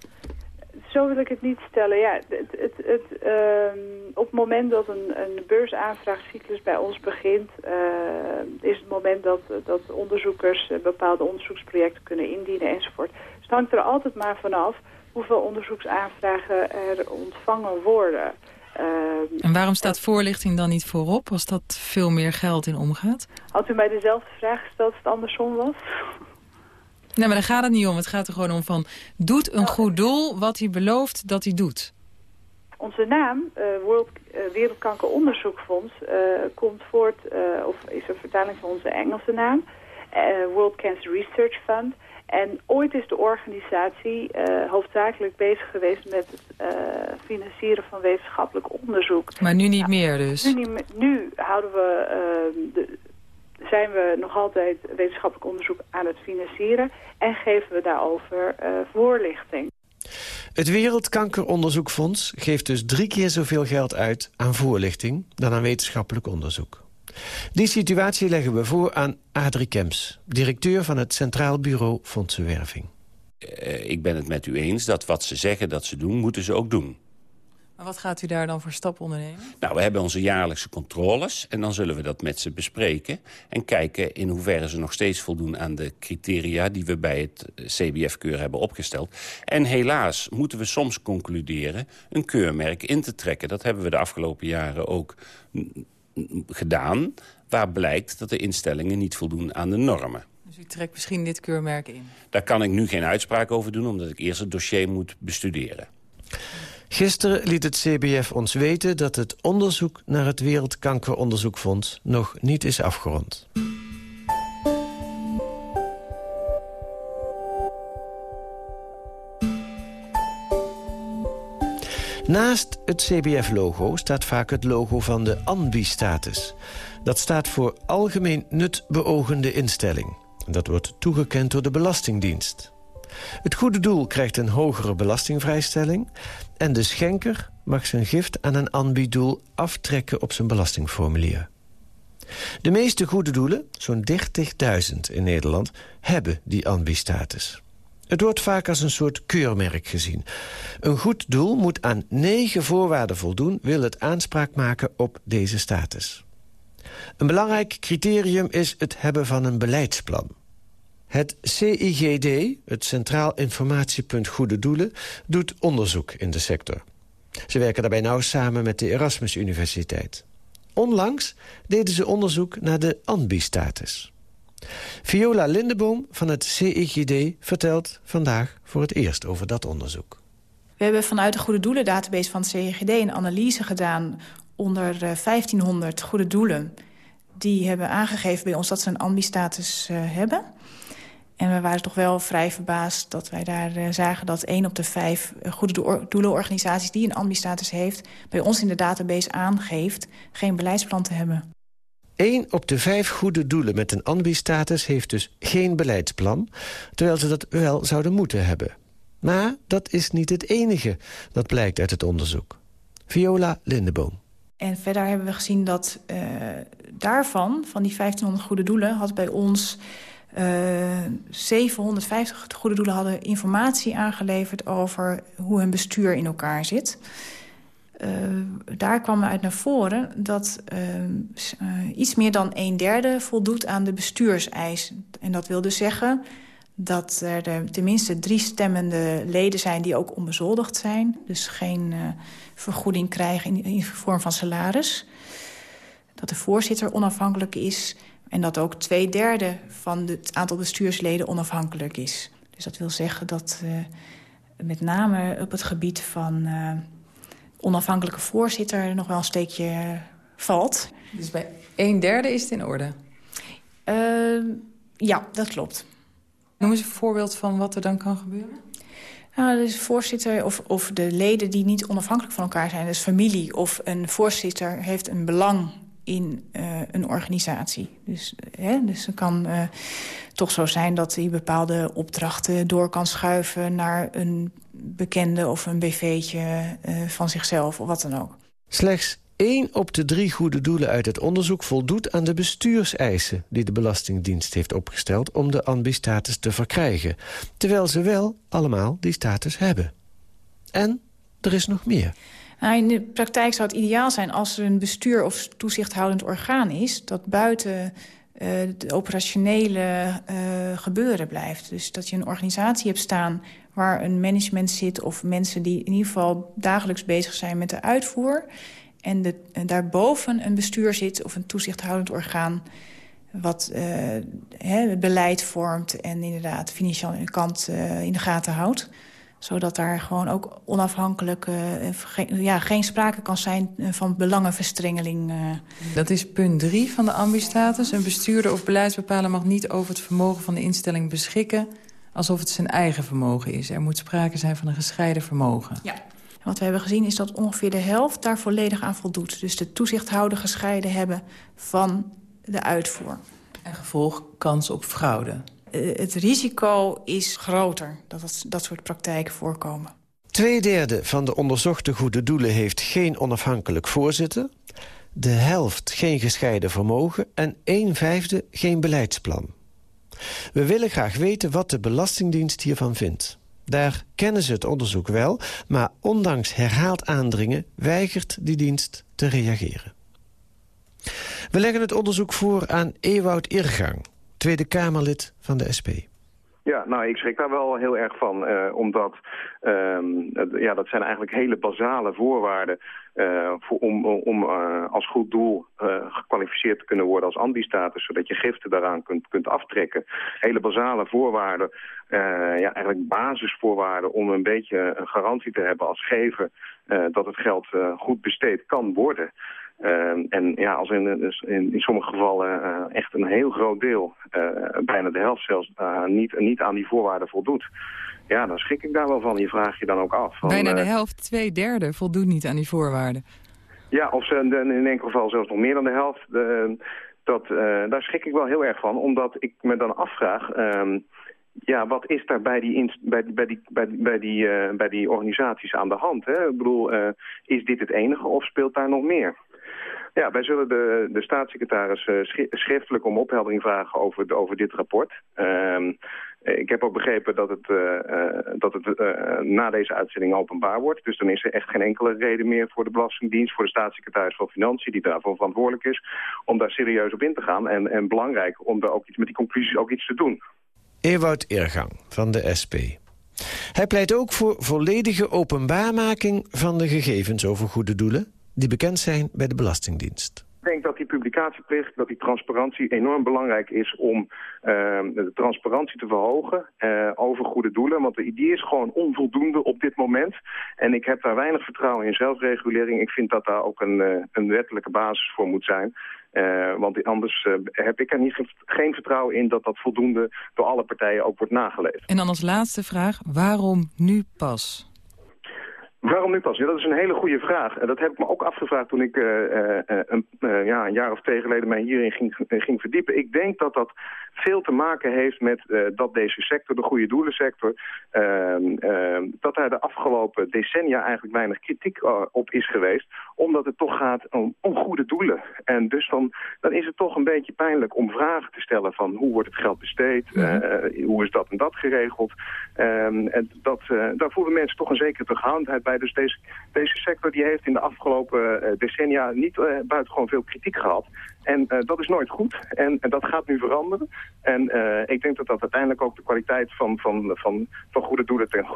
Zo wil ik het niet stellen. Ja, het, het, het, uh, op het moment dat een, een beursaanvraagcyclus bij ons begint... Uh, is het moment dat, dat onderzoekers bepaalde onderzoeksprojecten kunnen indienen enzovoort hangt er altijd maar vanaf hoeveel onderzoeksaanvragen er ontvangen worden. Uh, en waarom staat voorlichting dan niet voorop als dat veel meer geld in omgaat? Had u mij dezelfde vraag gesteld als het andersom was? Nee, maar daar gaat het niet om. Het gaat er gewoon om van, doet een goed doel wat hij belooft dat hij doet? Onze naam, uh, World, uh, Wereldkankeronderzoekfonds, komt voort, of is een vertaling van onze Engelse naam, World Cancer Research Fund. En ooit is de organisatie uh, hoofdzakelijk bezig geweest met het uh, financieren van wetenschappelijk onderzoek. Maar nu niet meer dus? Nu, niet, nu houden we, uh, de, zijn we nog altijd wetenschappelijk onderzoek aan het financieren en geven we daarover voorlichting. Het Wereldkankeronderzoekfonds geeft dus drie keer zoveel geld uit aan voorlichting dan aan wetenschappelijk onderzoek. Die situatie leggen we voor aan Adrie Kemps, directeur van het Centraal Bureau Fondsenwerving. Uh, ik ben het met u eens dat wat ze zeggen dat ze doen, moeten ze ook doen. Maar wat gaat u daar dan voor stap ondernemen? Nou, we hebben onze jaarlijkse controles en dan zullen we dat met ze bespreken... en kijken in hoeverre ze nog steeds voldoen aan de criteria... die we bij het CBF-keur hebben opgesteld. En helaas moeten we soms concluderen een keurmerk in te trekken. Dat hebben we de afgelopen jaren ook gedaan... waar blijkt dat de instellingen niet voldoen aan de normen. Dus u trekt misschien dit keurmerk in? Daar kan ik nu geen uitspraak over doen... omdat ik eerst het dossier moet bestuderen. Gisteren liet het CBF ons weten dat het onderzoek naar het Wereldkankeronderzoekfonds nog niet is afgerond. Naast het CBF-logo staat vaak het logo van de ANBI-status. Dat staat voor Algemeen Nut Beogende Instelling. Dat wordt toegekend door de Belastingdienst. Het goede doel krijgt een hogere belastingvrijstelling... en de schenker mag zijn gift aan een ANBI-doel aftrekken op zijn belastingformulier. De meeste goede doelen, zo'n 30.000 in Nederland, hebben die ANBI-status. Het wordt vaak als een soort keurmerk gezien. Een goed doel moet aan negen voorwaarden voldoen... wil het aanspraak maken op deze status. Een belangrijk criterium is het hebben van een beleidsplan. Het CIGD, het Centraal Informatiepunt Goede Doelen... doet onderzoek in de sector. Ze werken daarbij nauw samen met de Erasmus Universiteit. Onlangs deden ze onderzoek naar de ANBI-status. Viola Lindeboom van het CIGD vertelt vandaag voor het eerst over dat onderzoek. We hebben vanuit de Goede Doelen database van het CIGD een analyse gedaan onder 1500 eh, goede doelen. Die hebben aangegeven bij ons dat ze een ambi-status uh, hebben. En we waren toch wel vrij verbaasd dat wij daar uh, zagen... dat één op de vijf goede doelenorganisaties die een ambistatus heeft... bij ons in de database aangeeft geen beleidsplan te hebben. Eén op de vijf goede doelen met een ambistatus heeft dus geen beleidsplan... terwijl ze dat wel zouden moeten hebben. Maar dat is niet het enige, dat blijkt uit het onderzoek. Viola Lindeboom. En verder hebben we gezien dat uh, daarvan, van die 1500 goede doelen... had bij ons uh, eh, 750 goede doelen hadden informatie aangeleverd... over hoe hun bestuur in elkaar zit. Uh, daar kwam uit naar voren dat iets meer dan een derde voldoet aan de bestuurseis. En dat wil dus zeggen dat er tenminste drie stemmende leden zijn die ook onbezoldigd zijn. Dus geen uh, vergoeding krijgen in, in vorm van salaris. Dat de voorzitter onafhankelijk is. En dat ook twee derde van het aantal bestuursleden onafhankelijk is. Dus dat wil zeggen dat met name op het gebied van onafhankelijke voorzitter... nog wel een steekje valt. Dus bij een derde is het in orde? ja, dat klopt. Noem eens een voorbeeld van wat er dan kan gebeuren. Nou, dus voorzitter of, of de leden die niet onafhankelijk van elkaar zijn... dus familie of een voorzitter heeft een belang in uh, een organisatie. Dus, hè, dus het kan uh, toch zo zijn dat hij bepaalde opdrachten door kan schuiven... naar een bekende of een BV'tje uh, van zichzelf of wat dan ook. Slechts Eén op de drie goede doelen uit het onderzoek voldoet aan de bestuurseisen... die de Belastingdienst heeft opgesteld om de ambistatus te verkrijgen. Terwijl ze wel allemaal die status hebben. En er is nog meer. Nou, in de praktijk zou het ideaal zijn als er een bestuur of toezichthoudend orgaan is... dat buiten uh, het operationele uh, gebeuren blijft. Dus dat je een organisatie hebt staan waar een management zit... of mensen die in ieder geval dagelijks bezig zijn met de uitvoer en, de, en daarboven een bestuur zit of een toezichthoudend orgaan... wat uh, het beleid vormt en inderdaad de financiële kant uh, in de gaten houdt zodat daar gewoon ook onafhankelijk uh, geen, ja, geen sprake kan zijn van belangenverstrengeling. Dat is punt 3 van de ambistatus. Een bestuurder of beleidsbepaler mag niet over het vermogen van de instelling beschikken... alsof het zijn eigen vermogen is. Er moet sprake zijn van een gescheiden vermogen. Ja. En wat we hebben gezien is dat ongeveer de helft daar volledig aan voldoet. Dus de toezichthouder gescheiden hebben van de uitvoer. En gevolg kans op fraude. Uh, het risico is groter dat dat soort praktijken voorkomen. Tweederde van de onderzochte goede doelen heeft geen onafhankelijk voorzitter. De helft geen gescheiden vermogen en een vijfde geen beleidsplan. We willen graag weten wat de Belastingdienst hiervan vindt. Daar kennen ze het onderzoek wel, maar ondanks herhaald aandringen... weigert die dienst te reageren. We leggen het onderzoek voor aan Ewout Irgang, Tweede Kamerlid van de SP. Ja, nou, ik schrik daar wel heel erg van, uh, omdat uh, ja, dat zijn eigenlijk hele basale voorwaarden uh, voor, om, om uh, als goed doel gekwalificeerd te kunnen worden als ambistatus, zodat je giften daaraan kunt, kunt aftrekken. Hele basale voorwaarden, ja, eigenlijk basisvoorwaarden om een beetje een garantie te hebben als gever dat het geld goed besteed kan worden. Uh, en ja, als in, dus in, in sommige gevallen uh, echt een heel groot deel, uh, bijna de helft zelfs, niet, niet aan die voorwaarden voldoet. Ja, dan schrik ik daar wel van. Je vraagt je dan ook af. Van, bijna de helft, twee derde, voldoet niet aan die voorwaarden. Ja, of ze, in enkel geval zelfs nog meer dan de helft. dat, daar schrik ik wel heel erg van, omdat ik me dan afvraag... Ehm, ja, wat is daar bij die, bij, bij die, bij, bij die, bij die organisaties aan de hand? Hè? Ik bedoel, is dit het enige of speelt daar nog meer? Ja, wij zullen de, de staatssecretaris uh, schriftelijk om opheldering vragen over, over dit rapport. Uh, ik heb ook begrepen dat het, uh, dat het na deze uitzending openbaar wordt. Dus dan is er echt geen enkele reden meer voor de Belastingdienst... voor de staatssecretaris van Financiën, die daarvoor verantwoordelijk is... om daar serieus op in te gaan. En, en belangrijk om daar ook iets met die conclusies ook iets te doen. Ewout Eergang van de SP. Hij pleit ook voor volledige openbaarmaking van de gegevens over goede doelen die bekend zijn bij de Belastingdienst. Ik denk dat die publicatieplicht, dat die transparantie enorm belangrijk is om uh, de transparantie te verhogen uh, over goede doelen. Want de idee is gewoon onvoldoende op dit moment. En ik heb daar weinig vertrouwen in zelfregulering. Ik vind dat daar ook een, uh, een wettelijke basis voor moet zijn. want anders heb ik er niet, geen vertrouwen in dat dat voldoende door alle partijen ook wordt nageleefd. En dan als laatste vraag, waarom nu pas? Waarom nu pas? Ja, dat is een hele goede vraag. En dat heb ik me ook afgevraagd toen ik uh, een, ja, een jaar of twee geleden mij hierin ging, ging verdiepen. Ik denk dat dat veel te maken heeft met dat deze sector, de goede doelensector, ehm, dat daar de afgelopen decennia eigenlijk weinig kritiek op is geweest. Omdat het toch gaat om, om, goede doelen. En dus dan, dan is het toch een beetje pijnlijk om vragen te stellen van hoe wordt het geld besteed, mhm. hoe is dat en dat geregeld. Ehm, en dat, daar voelen mensen toch een zekere terughoudendheid bij dus deze, deze sector die heeft in de afgelopen eh, decennia niet uh, buitengewoon veel kritiek gehad. En uh, dat is nooit goed. En, dat gaat nu veranderen. En ik denk dat dat uiteindelijk ook de kwaliteit van, van, van, van goede doelen ten,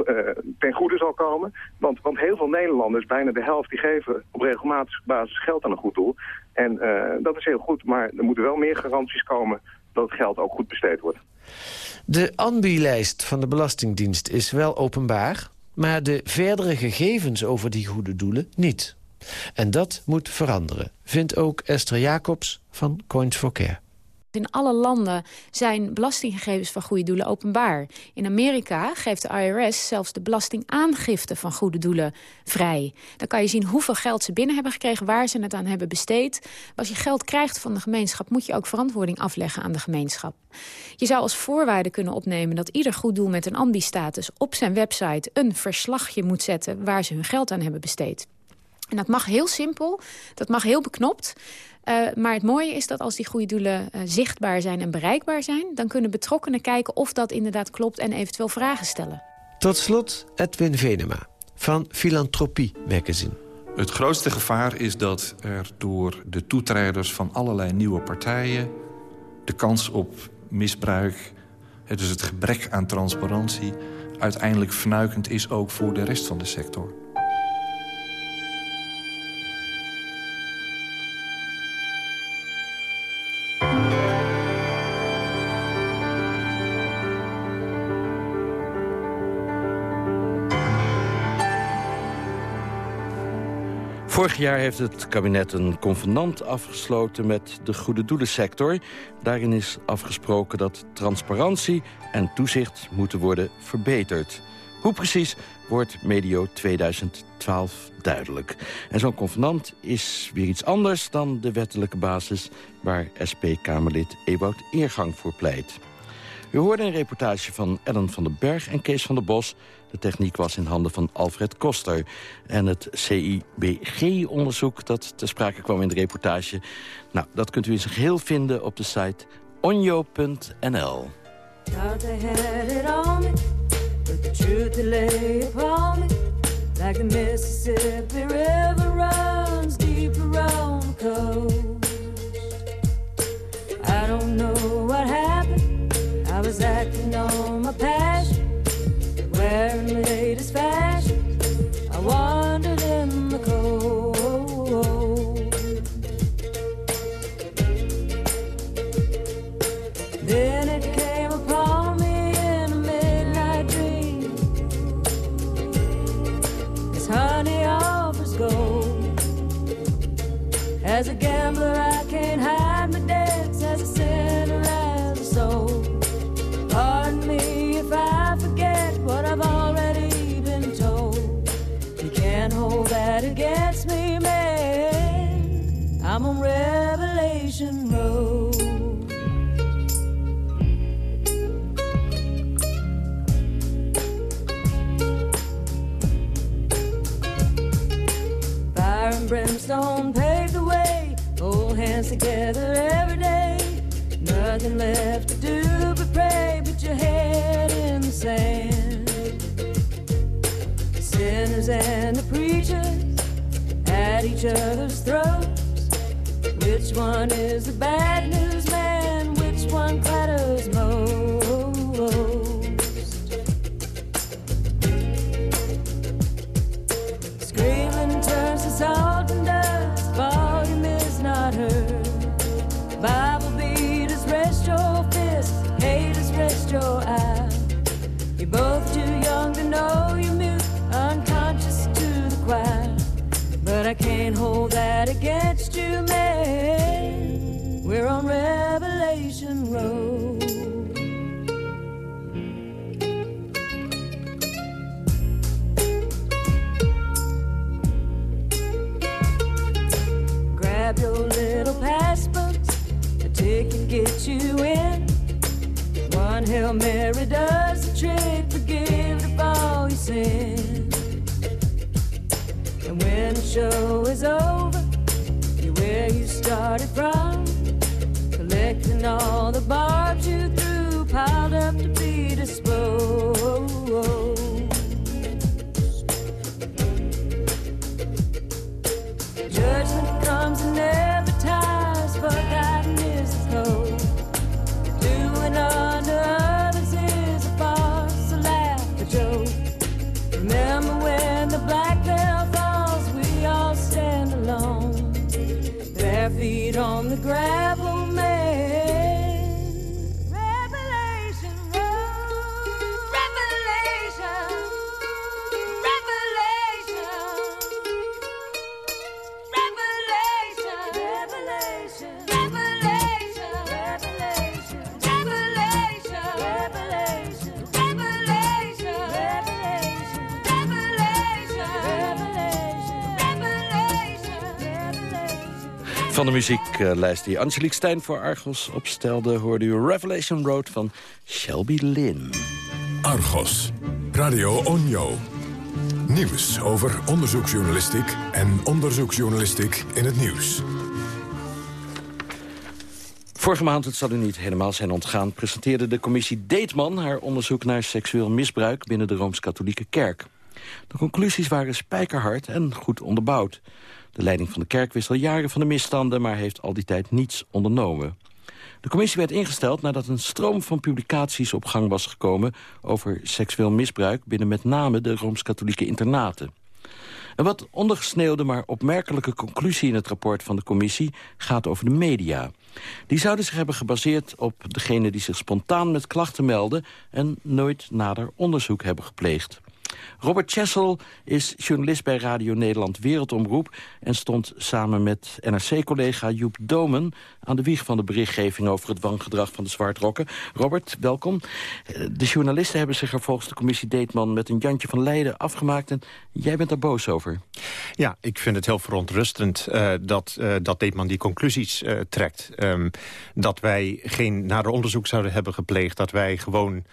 ten goede zal komen. Want, want heel veel Nederlanders, bijna de helft, die geven op regelmatige basis geld aan een goed doel. En dat is heel goed, maar er moeten wel meer garanties komen dat het geld ook goed besteed wordt. De ANBI-lijst van de Belastingdienst is wel openbaar maar de verdere gegevens over die goede doelen niet. En dat moet veranderen, vindt ook Esther Jacobs van Coins for Care. In alle landen zijn belastinggegevens van goede doelen openbaar. In Amerika geeft de IRS zelfs de belastingaangifte van goede doelen vrij. Dan kan je zien hoeveel geld ze binnen hebben gekregen, waar ze het aan hebben besteed. Als je geld krijgt van de gemeenschap, moet je ook verantwoording afleggen aan de gemeenschap. Je zou als voorwaarde kunnen opnemen dat ieder goed doel met een ambi-status op zijn website een verslagje moet zetten waar ze hun geld aan hebben besteed. En dat mag heel simpel, dat mag heel beknopt. Uh, maar het mooie is dat als die goede doelen uh, zichtbaar zijn en bereikbaar zijn... dan kunnen betrokkenen kijken of dat inderdaad klopt en eventueel vragen stellen. Tot slot Edwin Venema van Philanthropie Magazine. Het grootste gevaar is dat er door de toetreders van allerlei nieuwe partijen... de kans op misbruik, dus het gebrek aan transparantie... uiteindelijk fnuikend is ook voor de rest van de sector. Vorig jaar heeft het kabinet een convenant afgesloten met de goede doelensector. Daarin is afgesproken dat transparantie en toezicht moeten worden verbeterd. Hoe precies wordt medio 2012 duidelijk. En zo'n convenant is weer iets anders dan de wettelijke basis... waar SP-Kamerlid Ewout Eergang voor pleit. U hoorde een reportage van Ellen van den Berg en Kees van der Bos. De techniek was in handen van Alfred Koster. En het CIBG-onderzoek dat ter sprake kwam in de reportage... nou, dat kunt u in zijn geheel vinden op de site onjo.nl. I don't know what happened. Was acting on my passion, wearing the latest fashion. I wandered in the cold. Then it came upon me in a midnight dream. As honey offers gold. As a gambler, I together the gravel muzieklijst die Angelique Stijn voor Argos opstelde... hoorde u Revelation Road van Shelby Lynn. Argos, Radio Onjo. Nieuws over onderzoeksjournalistiek en onderzoeksjournalistiek in het nieuws. Vorige maand, het zal u niet helemaal zijn ontgaan... presenteerde de commissie Deetman haar onderzoek naar seksueel misbruik... binnen de Rooms-Katholieke Kerk. De conclusies waren spijkerhard en goed onderbouwd. De leiding van de kerk wist al jaren van de misstanden... maar heeft al die tijd niets ondernomen. De commissie werd ingesteld nadat een stroom van publicaties op gang was gekomen... over seksueel misbruik binnen met name de Rooms-Katholieke internaten. Een wat ondergesneeuwde maar opmerkelijke conclusie in het rapport van de commissie gaat over de media. Die zouden zich hebben gebaseerd op degene die zich spontaan met klachten melden en nooit nader onderzoek hebben gepleegd. Robert Chessel is journalist bij Radio Nederland Wereldomroep... en stond samen met NRC-collega Joep Domen... aan de wieg van de berichtgeving over het wangedrag van de zwartrokken. Robert, welkom. Eh, De journalisten hebben zich er volgens de commissie Deetman... met een Jantje van Leiden afgemaakt en jij bent daar boos over. Ja, ik vind het heel verontrustend uh, dat, uh, dat Deetman die conclusies trekt. Um, dat wij geen nader onderzoek zouden hebben gepleegd. Dat wij gewoon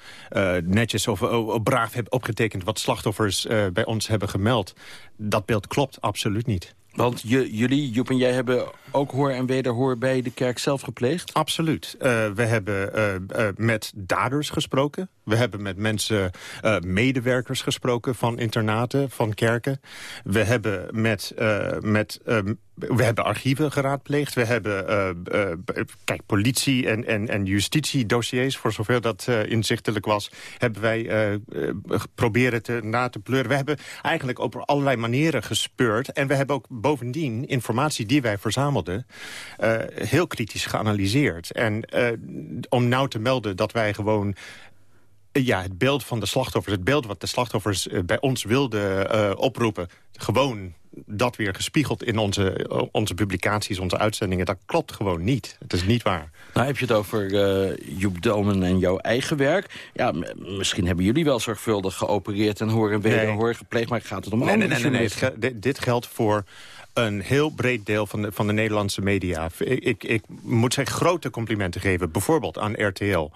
netjes of braaf hebben opgetekend... wat slachtoffers bij ons hebben gemeld. Dat beeld klopt absoluut niet. Want je, jullie, Joep en jij, hebben ook hoor en wederhoor bij de kerk zelf gepleegd? Absoluut. Uh, we hebben uh, uh, met daders gesproken. We hebben met mensen, medewerkers gesproken van internaten, van kerken. We hebben met... met we hebben archieven geraadpleegd. We hebben kijk, politie- en, en, en justitiedossiers, voor zover dat inzichtelijk was, hebben wij proberen te, na te pleuren. We hebben eigenlijk op allerlei manieren gespeurd. En we hebben ook bovendien informatie die wij verzamelden... Heel kritisch geanalyseerd. En om nou te melden dat wij gewoon ja, het beeld van de slachtoffers, het beeld wat de slachtoffers uh, bij ons wilden uh, oproepen... gewoon dat weer gespiegeld in onze, onze publicaties, onze uitzendingen... dat klopt gewoon niet. Het is niet waar. Nou heb je het over uh, Joep Domen en jouw eigen werk. Ja, misschien hebben jullie wel zorgvuldig geopereerd... en hoor en wederhoor nee. gepleegd, maar gaat het om nee, andere nee, nee, nee, nee. Dit geldt voor een heel breed deel van de, van de Nederlandse media. Ik, ik, ik moet zeggen grote complimenten geven, bijvoorbeeld aan RTL...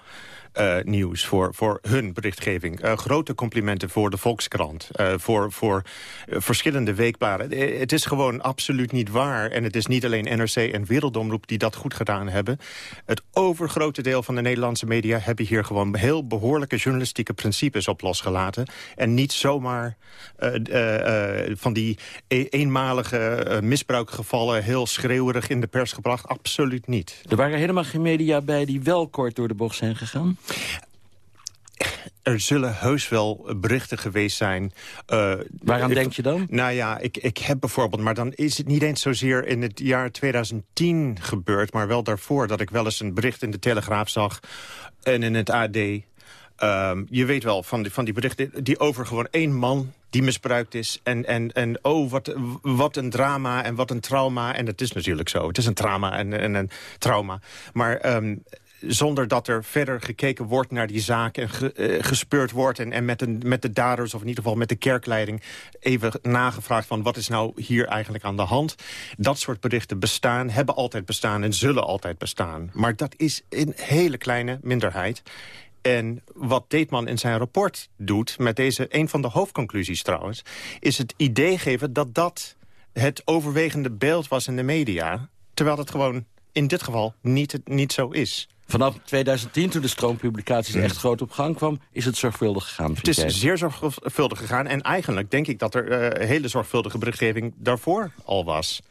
Uh, nieuws voor, voor hun berichtgeving. Uh, grote complimenten voor de Volkskrant. Uh, voor voor verschillende weekbladen. Het is gewoon absoluut niet waar. En het is niet alleen NRC en Wereldomroep die dat goed gedaan hebben. Het overgrote deel van de Nederlandse media... hebben hier gewoon heel behoorlijke journalistieke principes op losgelaten. En niet zomaar van die e eenmalige misbruikgevallen... heel schreeuwerig in de pers gebracht. Absoluut niet. Er waren helemaal geen media bij die wel kort door de bocht zijn gegaan? Er zullen heus wel berichten geweest zijn. Uh, Waaraan denk je dan? Nou ja, ik, ik heb bijvoorbeeld... maar dan is het niet eens zozeer in het jaar 2010 gebeurd... maar wel daarvoor dat ik wel eens een bericht in de Telegraaf zag... en in het AD... Um, je weet wel, van die, van die berichten die over gewoon één man die misbruikt is. En, en, en oh, wat, wat een drama en wat een trauma. En het is natuurlijk zo. Het is een trauma en, en een trauma. Maar... Um, zonder dat er verder gekeken wordt naar die zaak... en ge, uh, gespeurd wordt en, en met, een, met de daders... of in ieder geval met de kerkleiding even nagevraagd... van wat is nou hier eigenlijk aan de hand. Dat soort berichten bestaan, hebben altijd bestaan... en zullen altijd bestaan. Maar dat is een hele kleine minderheid En wat Deetman in zijn rapport doet, met deze een van de hoofdconclusies trouwens... is het idee geven dat dat het overwegende beeld was in de media... terwijl dat gewoon in dit geval niet, niet zo is. Vanaf 2010, toen de stroompublicaties echt groot op gang kwam... is het zorgvuldig gegaan, Het is zeer zorgvuldig gegaan. En eigenlijk denk ik dat er uh, hele zorgvuldige berichtgeving daarvoor al was.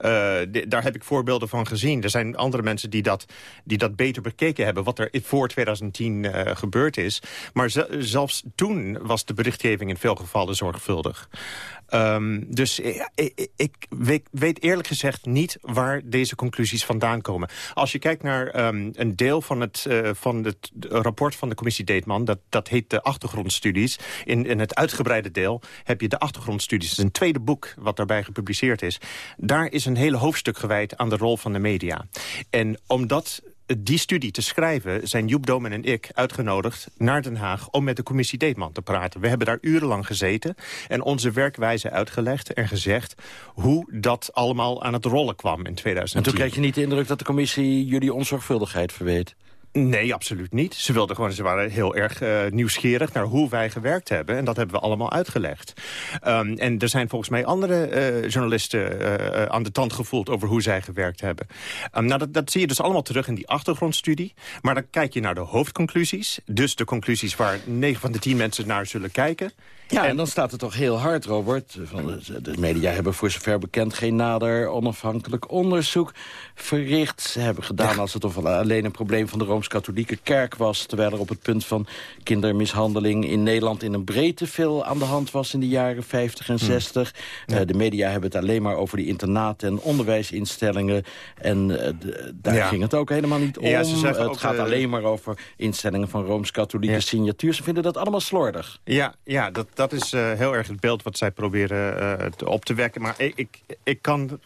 Uh, daar heb ik voorbeelden van gezien. Er zijn andere mensen die dat, die dat beter bekeken hebben... wat er voor 2010 uh, gebeurd is. Maar zelfs toen was de berichtgeving in veel gevallen zorgvuldig. Um, dus ik, ik weet, eerlijk gezegd niet waar deze conclusies vandaan komen. Als je kijkt naar um, een deel van het, uh, van het rapport van de commissie Deetman... dat, dat heet de achtergrondstudies. In, in het uitgebreide deel heb je de achtergrondstudies. Het is een tweede boek wat daarbij gepubliceerd is. Daar is een hele hoofdstuk gewijd aan de rol van de media. En omdat die studie te schrijven zijn Joep Domen en ik uitgenodigd naar Den Haag... om met de commissie Deetman te praten. We hebben daar urenlang gezeten en onze werkwijze uitgelegd en gezegd... hoe dat allemaal aan het rollen kwam in 2010. En toen kreeg je niet de indruk dat de commissie jullie onzorgvuldigheid verweet? Nee, absoluut niet. Ze, wilden gewoon, ze waren heel erg uh, nieuwsgierig naar hoe wij gewerkt hebben. En dat hebben we allemaal uitgelegd. Um, en er zijn volgens mij andere uh, journalisten uh, aan de tand gevoeld... over hoe zij gewerkt hebben. Um, nou, dat, dat zie je dus allemaal terug in die achtergrondstudie. Maar dan kijk je naar de hoofdconclusies. Dus de conclusies waar 9 van de 10 mensen naar zullen kijken. Ja, en dan staat het toch heel hard, Robert. Van de, media hebben voor zover bekend geen nader onafhankelijk onderzoek verricht. Ze hebben gedaan als het of alleen een probleem van de Rooms-Katholieke Kerk was... terwijl er op het punt van kindermishandeling in Nederland in een breedte veel aan de hand was in de jaren 50 en 60. Hmm. Uh, de media hebben het alleen maar over die internaten en onderwijsinstellingen. En uh, de, daar ja. ging het ook helemaal niet om. Ja, het gaat uh, alleen maar over instellingen van Rooms-Katholieke signatuur. Ze vinden dat allemaal slordig. Ja, ja dat, dat is uh, heel erg het beeld wat zij proberen uh, te, op te wekken. Maar ik, ik, ik, kan,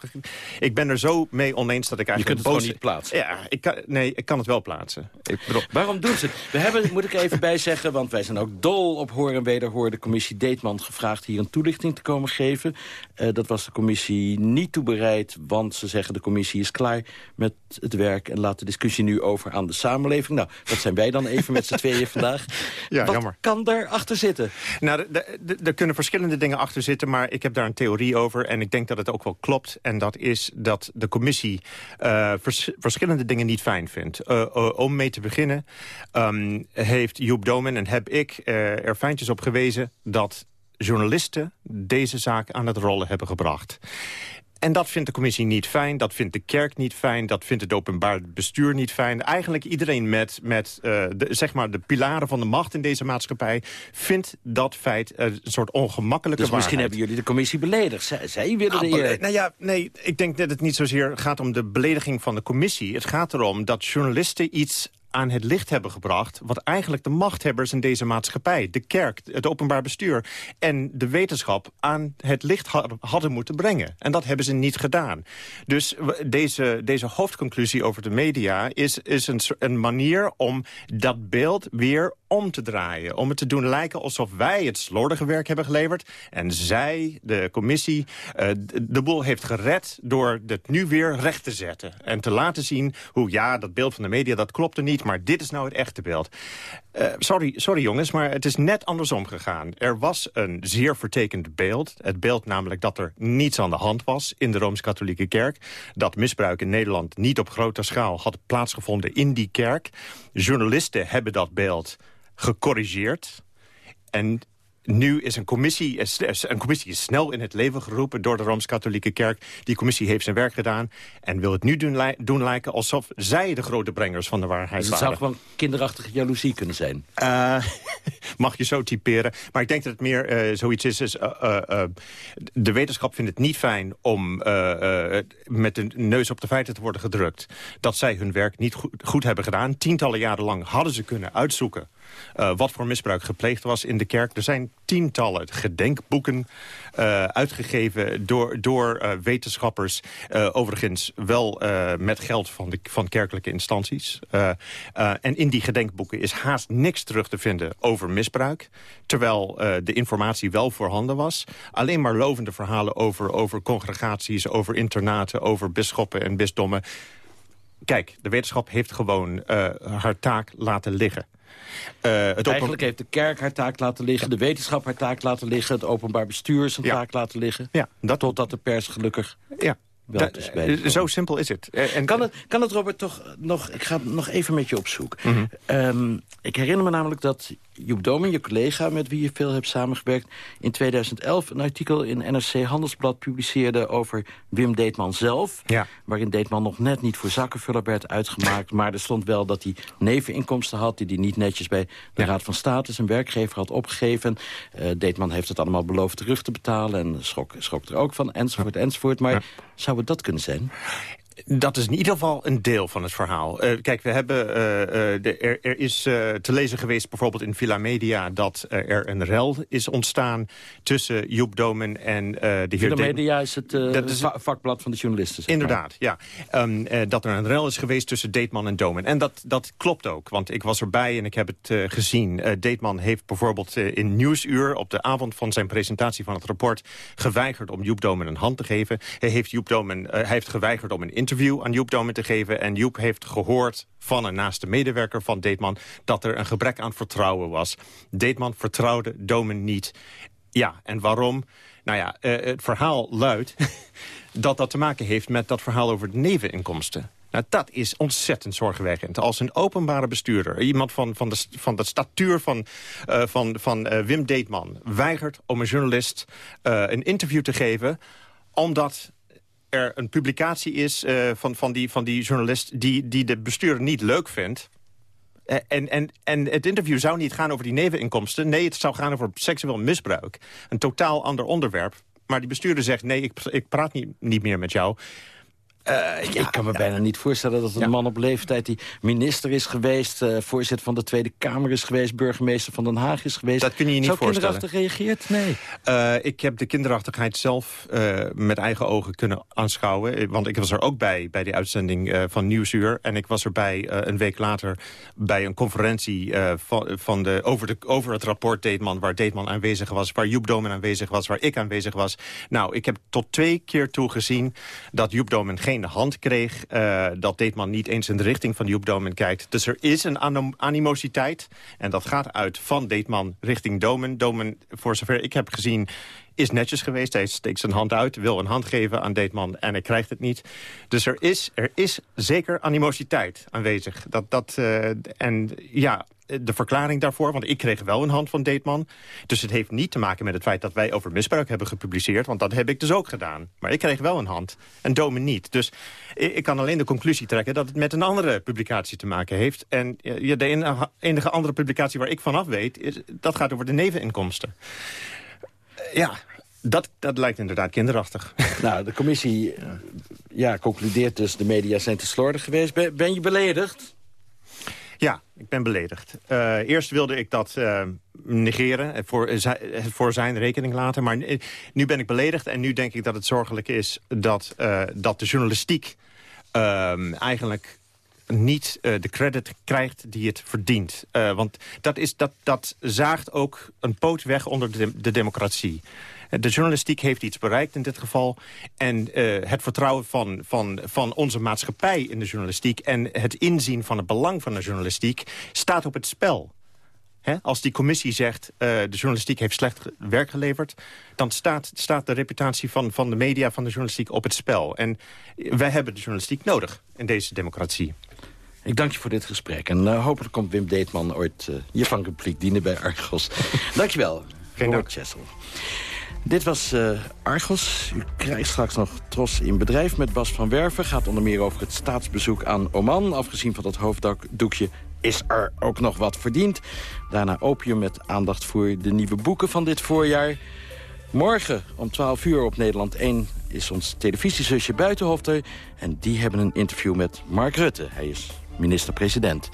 ik ben er zo mee oneens dat ik eigenlijk... Je kunt het gewoon niet plaatsen. Ja, ik kan, nee, ik kan het wel plaatsen. Ik bedoel... Waarom doen ze het? We hebben, moet ik even bij zeggen, want wij zijn ook dol op hoor en wederhoor... de commissie Deetman gevraagd hier een toelichting te komen geven. Uh, dat was de commissie niet toebereid, want ze zeggen... de commissie is klaar met het werk en laat de discussie nu over aan de samenleving. Nou, dat zijn wij dan even met z'n tweeën vandaag. Ja, Wat jammer. kan daarachter zitten? Nou, er kunnen verschillende dingen achter zitten... maar ik heb daar een theorie over en ik denk dat het ook wel klopt. En dat is dat de commissie vers verschillende dingen niet fijn vindt. Uh, om mee te beginnen um, heeft Joep Domen en heb ik er fijntjes op gewezen... dat journalisten deze zaak aan het rollen hebben gebracht. En dat vindt de commissie niet fijn, dat vindt de kerk niet fijn... dat vindt het openbaar bestuur niet fijn. Eigenlijk iedereen met, met uh, de, zeg maar de pilaren van de macht in deze maatschappij... vindt dat feit uh, een soort ongemakkelijke Dus misschien hebben jullie de commissie beledigd. Zij, zij willen nou, de. Nou ja, nee, ik denk dat het niet zozeer gaat om de belediging van de commissie. Het gaat erom dat journalisten iets aan het licht hebben gebracht... wat eigenlijk de machthebbers in deze maatschappij... de kerk, het openbaar bestuur en de wetenschap... aan het licht hadden moeten brengen. En dat hebben ze niet gedaan. Dus deze, deze hoofdconclusie over de media... is, is een, een manier om dat beeld weer om te draaien. Om het te doen lijken alsof wij het slordige werk hebben geleverd... en zij, de commissie, uh, de boel heeft gered... door het nu weer recht te zetten. En te laten zien hoe, ja, dat beeld van de media, dat klopte niet... maar dit is nou het echte beeld. Uh, sorry, sorry jongens, maar het is net andersom gegaan. Er was een zeer vertekend beeld. Het beeld namelijk dat er niets aan de hand was in de Rooms-Katholieke Kerk. Dat misbruik in Nederland niet op grote schaal had plaatsgevonden in die kerk. Journalisten hebben dat beeld gecorrigeerd. En nu is een commissie, een commissie is snel in het leven geroepen door de Rooms-Katholieke Kerk. Die commissie heeft zijn werk gedaan en wil het nu doen, doen lijken alsof zij de grote brengers van de waarheid dus het waren. zou gewoon kinderachtige jaloezie kunnen zijn. Uh, mag je zo typeren. Maar ik denk dat het meer uh, zoiets is. is uh, de wetenschap vindt het niet fijn om met de neus op de feiten te worden gedrukt. Dat zij hun werk niet goed, goed hebben gedaan. Tientallen jaren lang hadden ze kunnen uitzoeken uh, wat voor misbruik gepleegd was in de kerk. Er zijn tientallen gedenkboeken uh, uitgegeven door, door uh, wetenschappers. overigens wel met geld van, de, van kerkelijke instanties. en in die gedenkboeken is haast niks terug te vinden over misbruik. Terwijl de informatie wel voorhanden was. Alleen maar lovende verhalen over, over congregaties, over internaten, over bisschoppen en bisdommen. Kijk, de wetenschap heeft gewoon haar taak laten liggen. Eh, het Eigenlijk heeft de kerk haar taak laten liggen... de wetenschap haar taak laten liggen... het openbaar bestuur zijn taak laten liggen. Ja, dat... Totdat de pers gelukkig ja. wel Dat- eh, zo simpel is het. Eh, En, kan, het, kan het, Robert, toch nog... Ik ga nog even met je op zoek. Mhm. Ehm, ik herinner me namelijk dat Joep Domen, je collega... met wie je veel hebt samengewerkt... in 2011 een artikel in NRC Handelsblad publiceerde... over Wim Deetman zelf. Ja. Waarin Deetman nog net niet voor zakkenvuller werd uitgemaakt. maar er stond wel dat hij neveninkomsten had... die hij niet netjes bij de Raad van State zijn werkgever had opgegeven. Eh Deetman heeft het allemaal beloofd terug te betalen... en schrok, schrok er ook van, enzovoort, enzovoort. Maar zou het dat kunnen zijn? Dat is in ieder geval een deel van het verhaal. Eh, kijk, we hebben, eh, eh, de, er, er is te lezen geweest bijvoorbeeld in Villa Media... dat er een rel is ontstaan tussen Joep Domen en de heer... Villa Media is het Dat is- va- vakblad van de journalisten. zeg maar. Inderdaad, ja. Ehm, eh, dat er een rel is geweest tussen Deetman en Domen. En dat, dat klopt ook, want ik was erbij en ik heb het gezien. Deetman heeft bijvoorbeeld in Nieuwsuur... op de avond van zijn presentatie van het rapport... geweigerd om Joep Domen een hand te geven. Hij heeft, Joep Domen, hij heeft geweigerd om een interview aan Joep Domen te geven. En Joep heeft gehoord van een naaste medewerker van Deetman... dat er een gebrek aan vertrouwen was. Deetman vertrouwde Domen niet. Ja, en waarom? Nou ja, eh, het verhaal luidt dat dat te maken heeft met dat verhaal over de neveninkomsten. Nou, dat is ontzettend zorgwekkend. Als een openbare bestuurder, iemand van, van, de, van de statuur van, eh, van, van eh, Wim Deetman... weigert om een journalist een interview te geven... omdat er een publicatie is eh, van, van, die, van die journalist... Die, die de bestuurder niet leuk vindt... Eh, En, en, en het interview zou niet gaan over die neveninkomsten. Nee, het zou gaan over seksueel misbruik. Een totaal ander onderwerp. Maar die bestuurder zegt, nee, ik, ik praat niet, niet meer met jou. Ik kan me bijna niet voorstellen dat een man op leeftijd... die minister is geweest, eh, voorzitter van de Tweede Kamer is geweest... burgemeester van Den Haag is geweest. Dat kun je je niet Zou voorstellen. kinderachtig gereageerd? Nee. Eh, ik heb de kinderachtigheid zelf eh, met eigen ogen kunnen aanschouwen. Eh, Want ik was er ook bij, bij die uitzending eh, van Nieuwsuur. En ik was erbij eh, een week later bij een conferentie eh, van, van de, over, de, over het rapport Deetman... waar Deetman aanwezig was, waar Joep Domen aanwezig was... waar ik aanwezig was. Nou, ik heb tot twee keer toe gezien dat Joep Domen geen hand kreeg. eh, dat Deetman niet eens in de richting van Joep Domen kijkt. Dus er is een animositeit. En dat gaat uit van Deetman richting Domen. Domen, voor zover ik heb gezien, is netjes geweest. Hij steekt zijn hand uit, wil een hand geven aan Deetman en hij krijgt het niet. Dus er is, er is zeker animositeit aanwezig. Dat, dat, eh, en ja, de verklaring daarvoor, want ik kreeg wel een hand van Deetman. Dus het heeft niet te maken met het feit dat wij over misbruik hebben gepubliceerd. Want dat heb ik dus ook gedaan. Maar ik kreeg wel een hand en Domen niet. Dus ik, kan alleen de conclusie trekken dat het met een andere publicatie te maken heeft. En eh, ja, de enige, andere publicatie waar ik vanaf weet, is, dat gaat over de neveninkomsten. Eh, Ja, dat, dat lijkt inderdaad kinderachtig. Nou, de commissie eh, ja, concludeert dus... de media zijn te slordig geweest. Ben je beledigd? Ja, ik ben beledigd. Eh, eerst wilde ik dat eh, negeren, voor, het voor zijn rekening laten. Maar nu- ben ik beledigd en nu denk ik dat het zorgelijk is... dat, eh, dat de journalistiek eigenlijk niet eh, de credit krijgt die het verdient. Eh, want dat, is, dat, dat zaagt ook een poot weg onder de, de democratie. De journalistiek heeft iets bereikt in dit geval. En eh, het vertrouwen van, van, van onze maatschappij in de journalistiek... en het inzien van het belang van de journalistiek staat op het spel. Als die commissie zegt, eh, de journalistiek heeft slecht werk geleverd... dan staat, staat de reputatie van, van de media, van de journalistiek op het spel. En wij hebben de journalistiek nodig in deze democratie. Ik dank je voor dit gesprek. En eh, hopelijk komt Wim Deetman ooit eh, je van publiek dienen bij Argos. Dankjewel, Robert Chessel. Dit was eh, Argos. U krijgt straks nog Tros in Bedrijf met Bas van Werven. Gaat onder meer over het staatsbezoek aan Oman. Afgezien van dat hoofddoekje is er ook nog wat verdiend. Daarna opium met aandacht voor de nieuwe boeken van dit voorjaar. Morgen om 12 uur op Nederland 1 is ons televisiezusje Buitenhofter. En die hebben een interview met Mark Rutte. Hij is minister-president.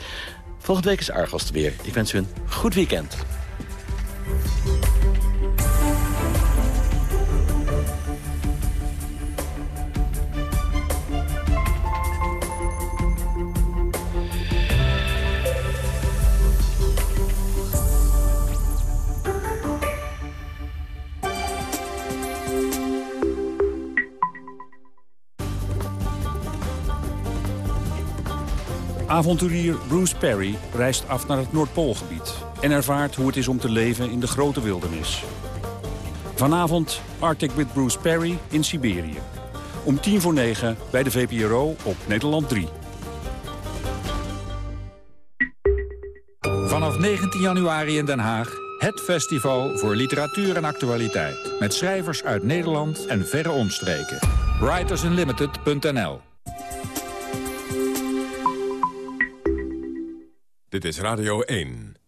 Volgende week is Argos er weer. Ik wens u een goed weekend. Avonturier Bruce Perry reist af naar het Noordpoolgebied... en ervaart hoe het is om te leven in de grote wildernis. Vanavond Arctic with Bruce Perry in Siberië. Om tien voor negen bij de VPRO op Nederland 3. Vanaf 19 januari in Den Haag het festival voor literatuur en actualiteit. Met schrijvers uit Nederland en verre omstreken. WritersUnlimited.nl Dit is Radio 1.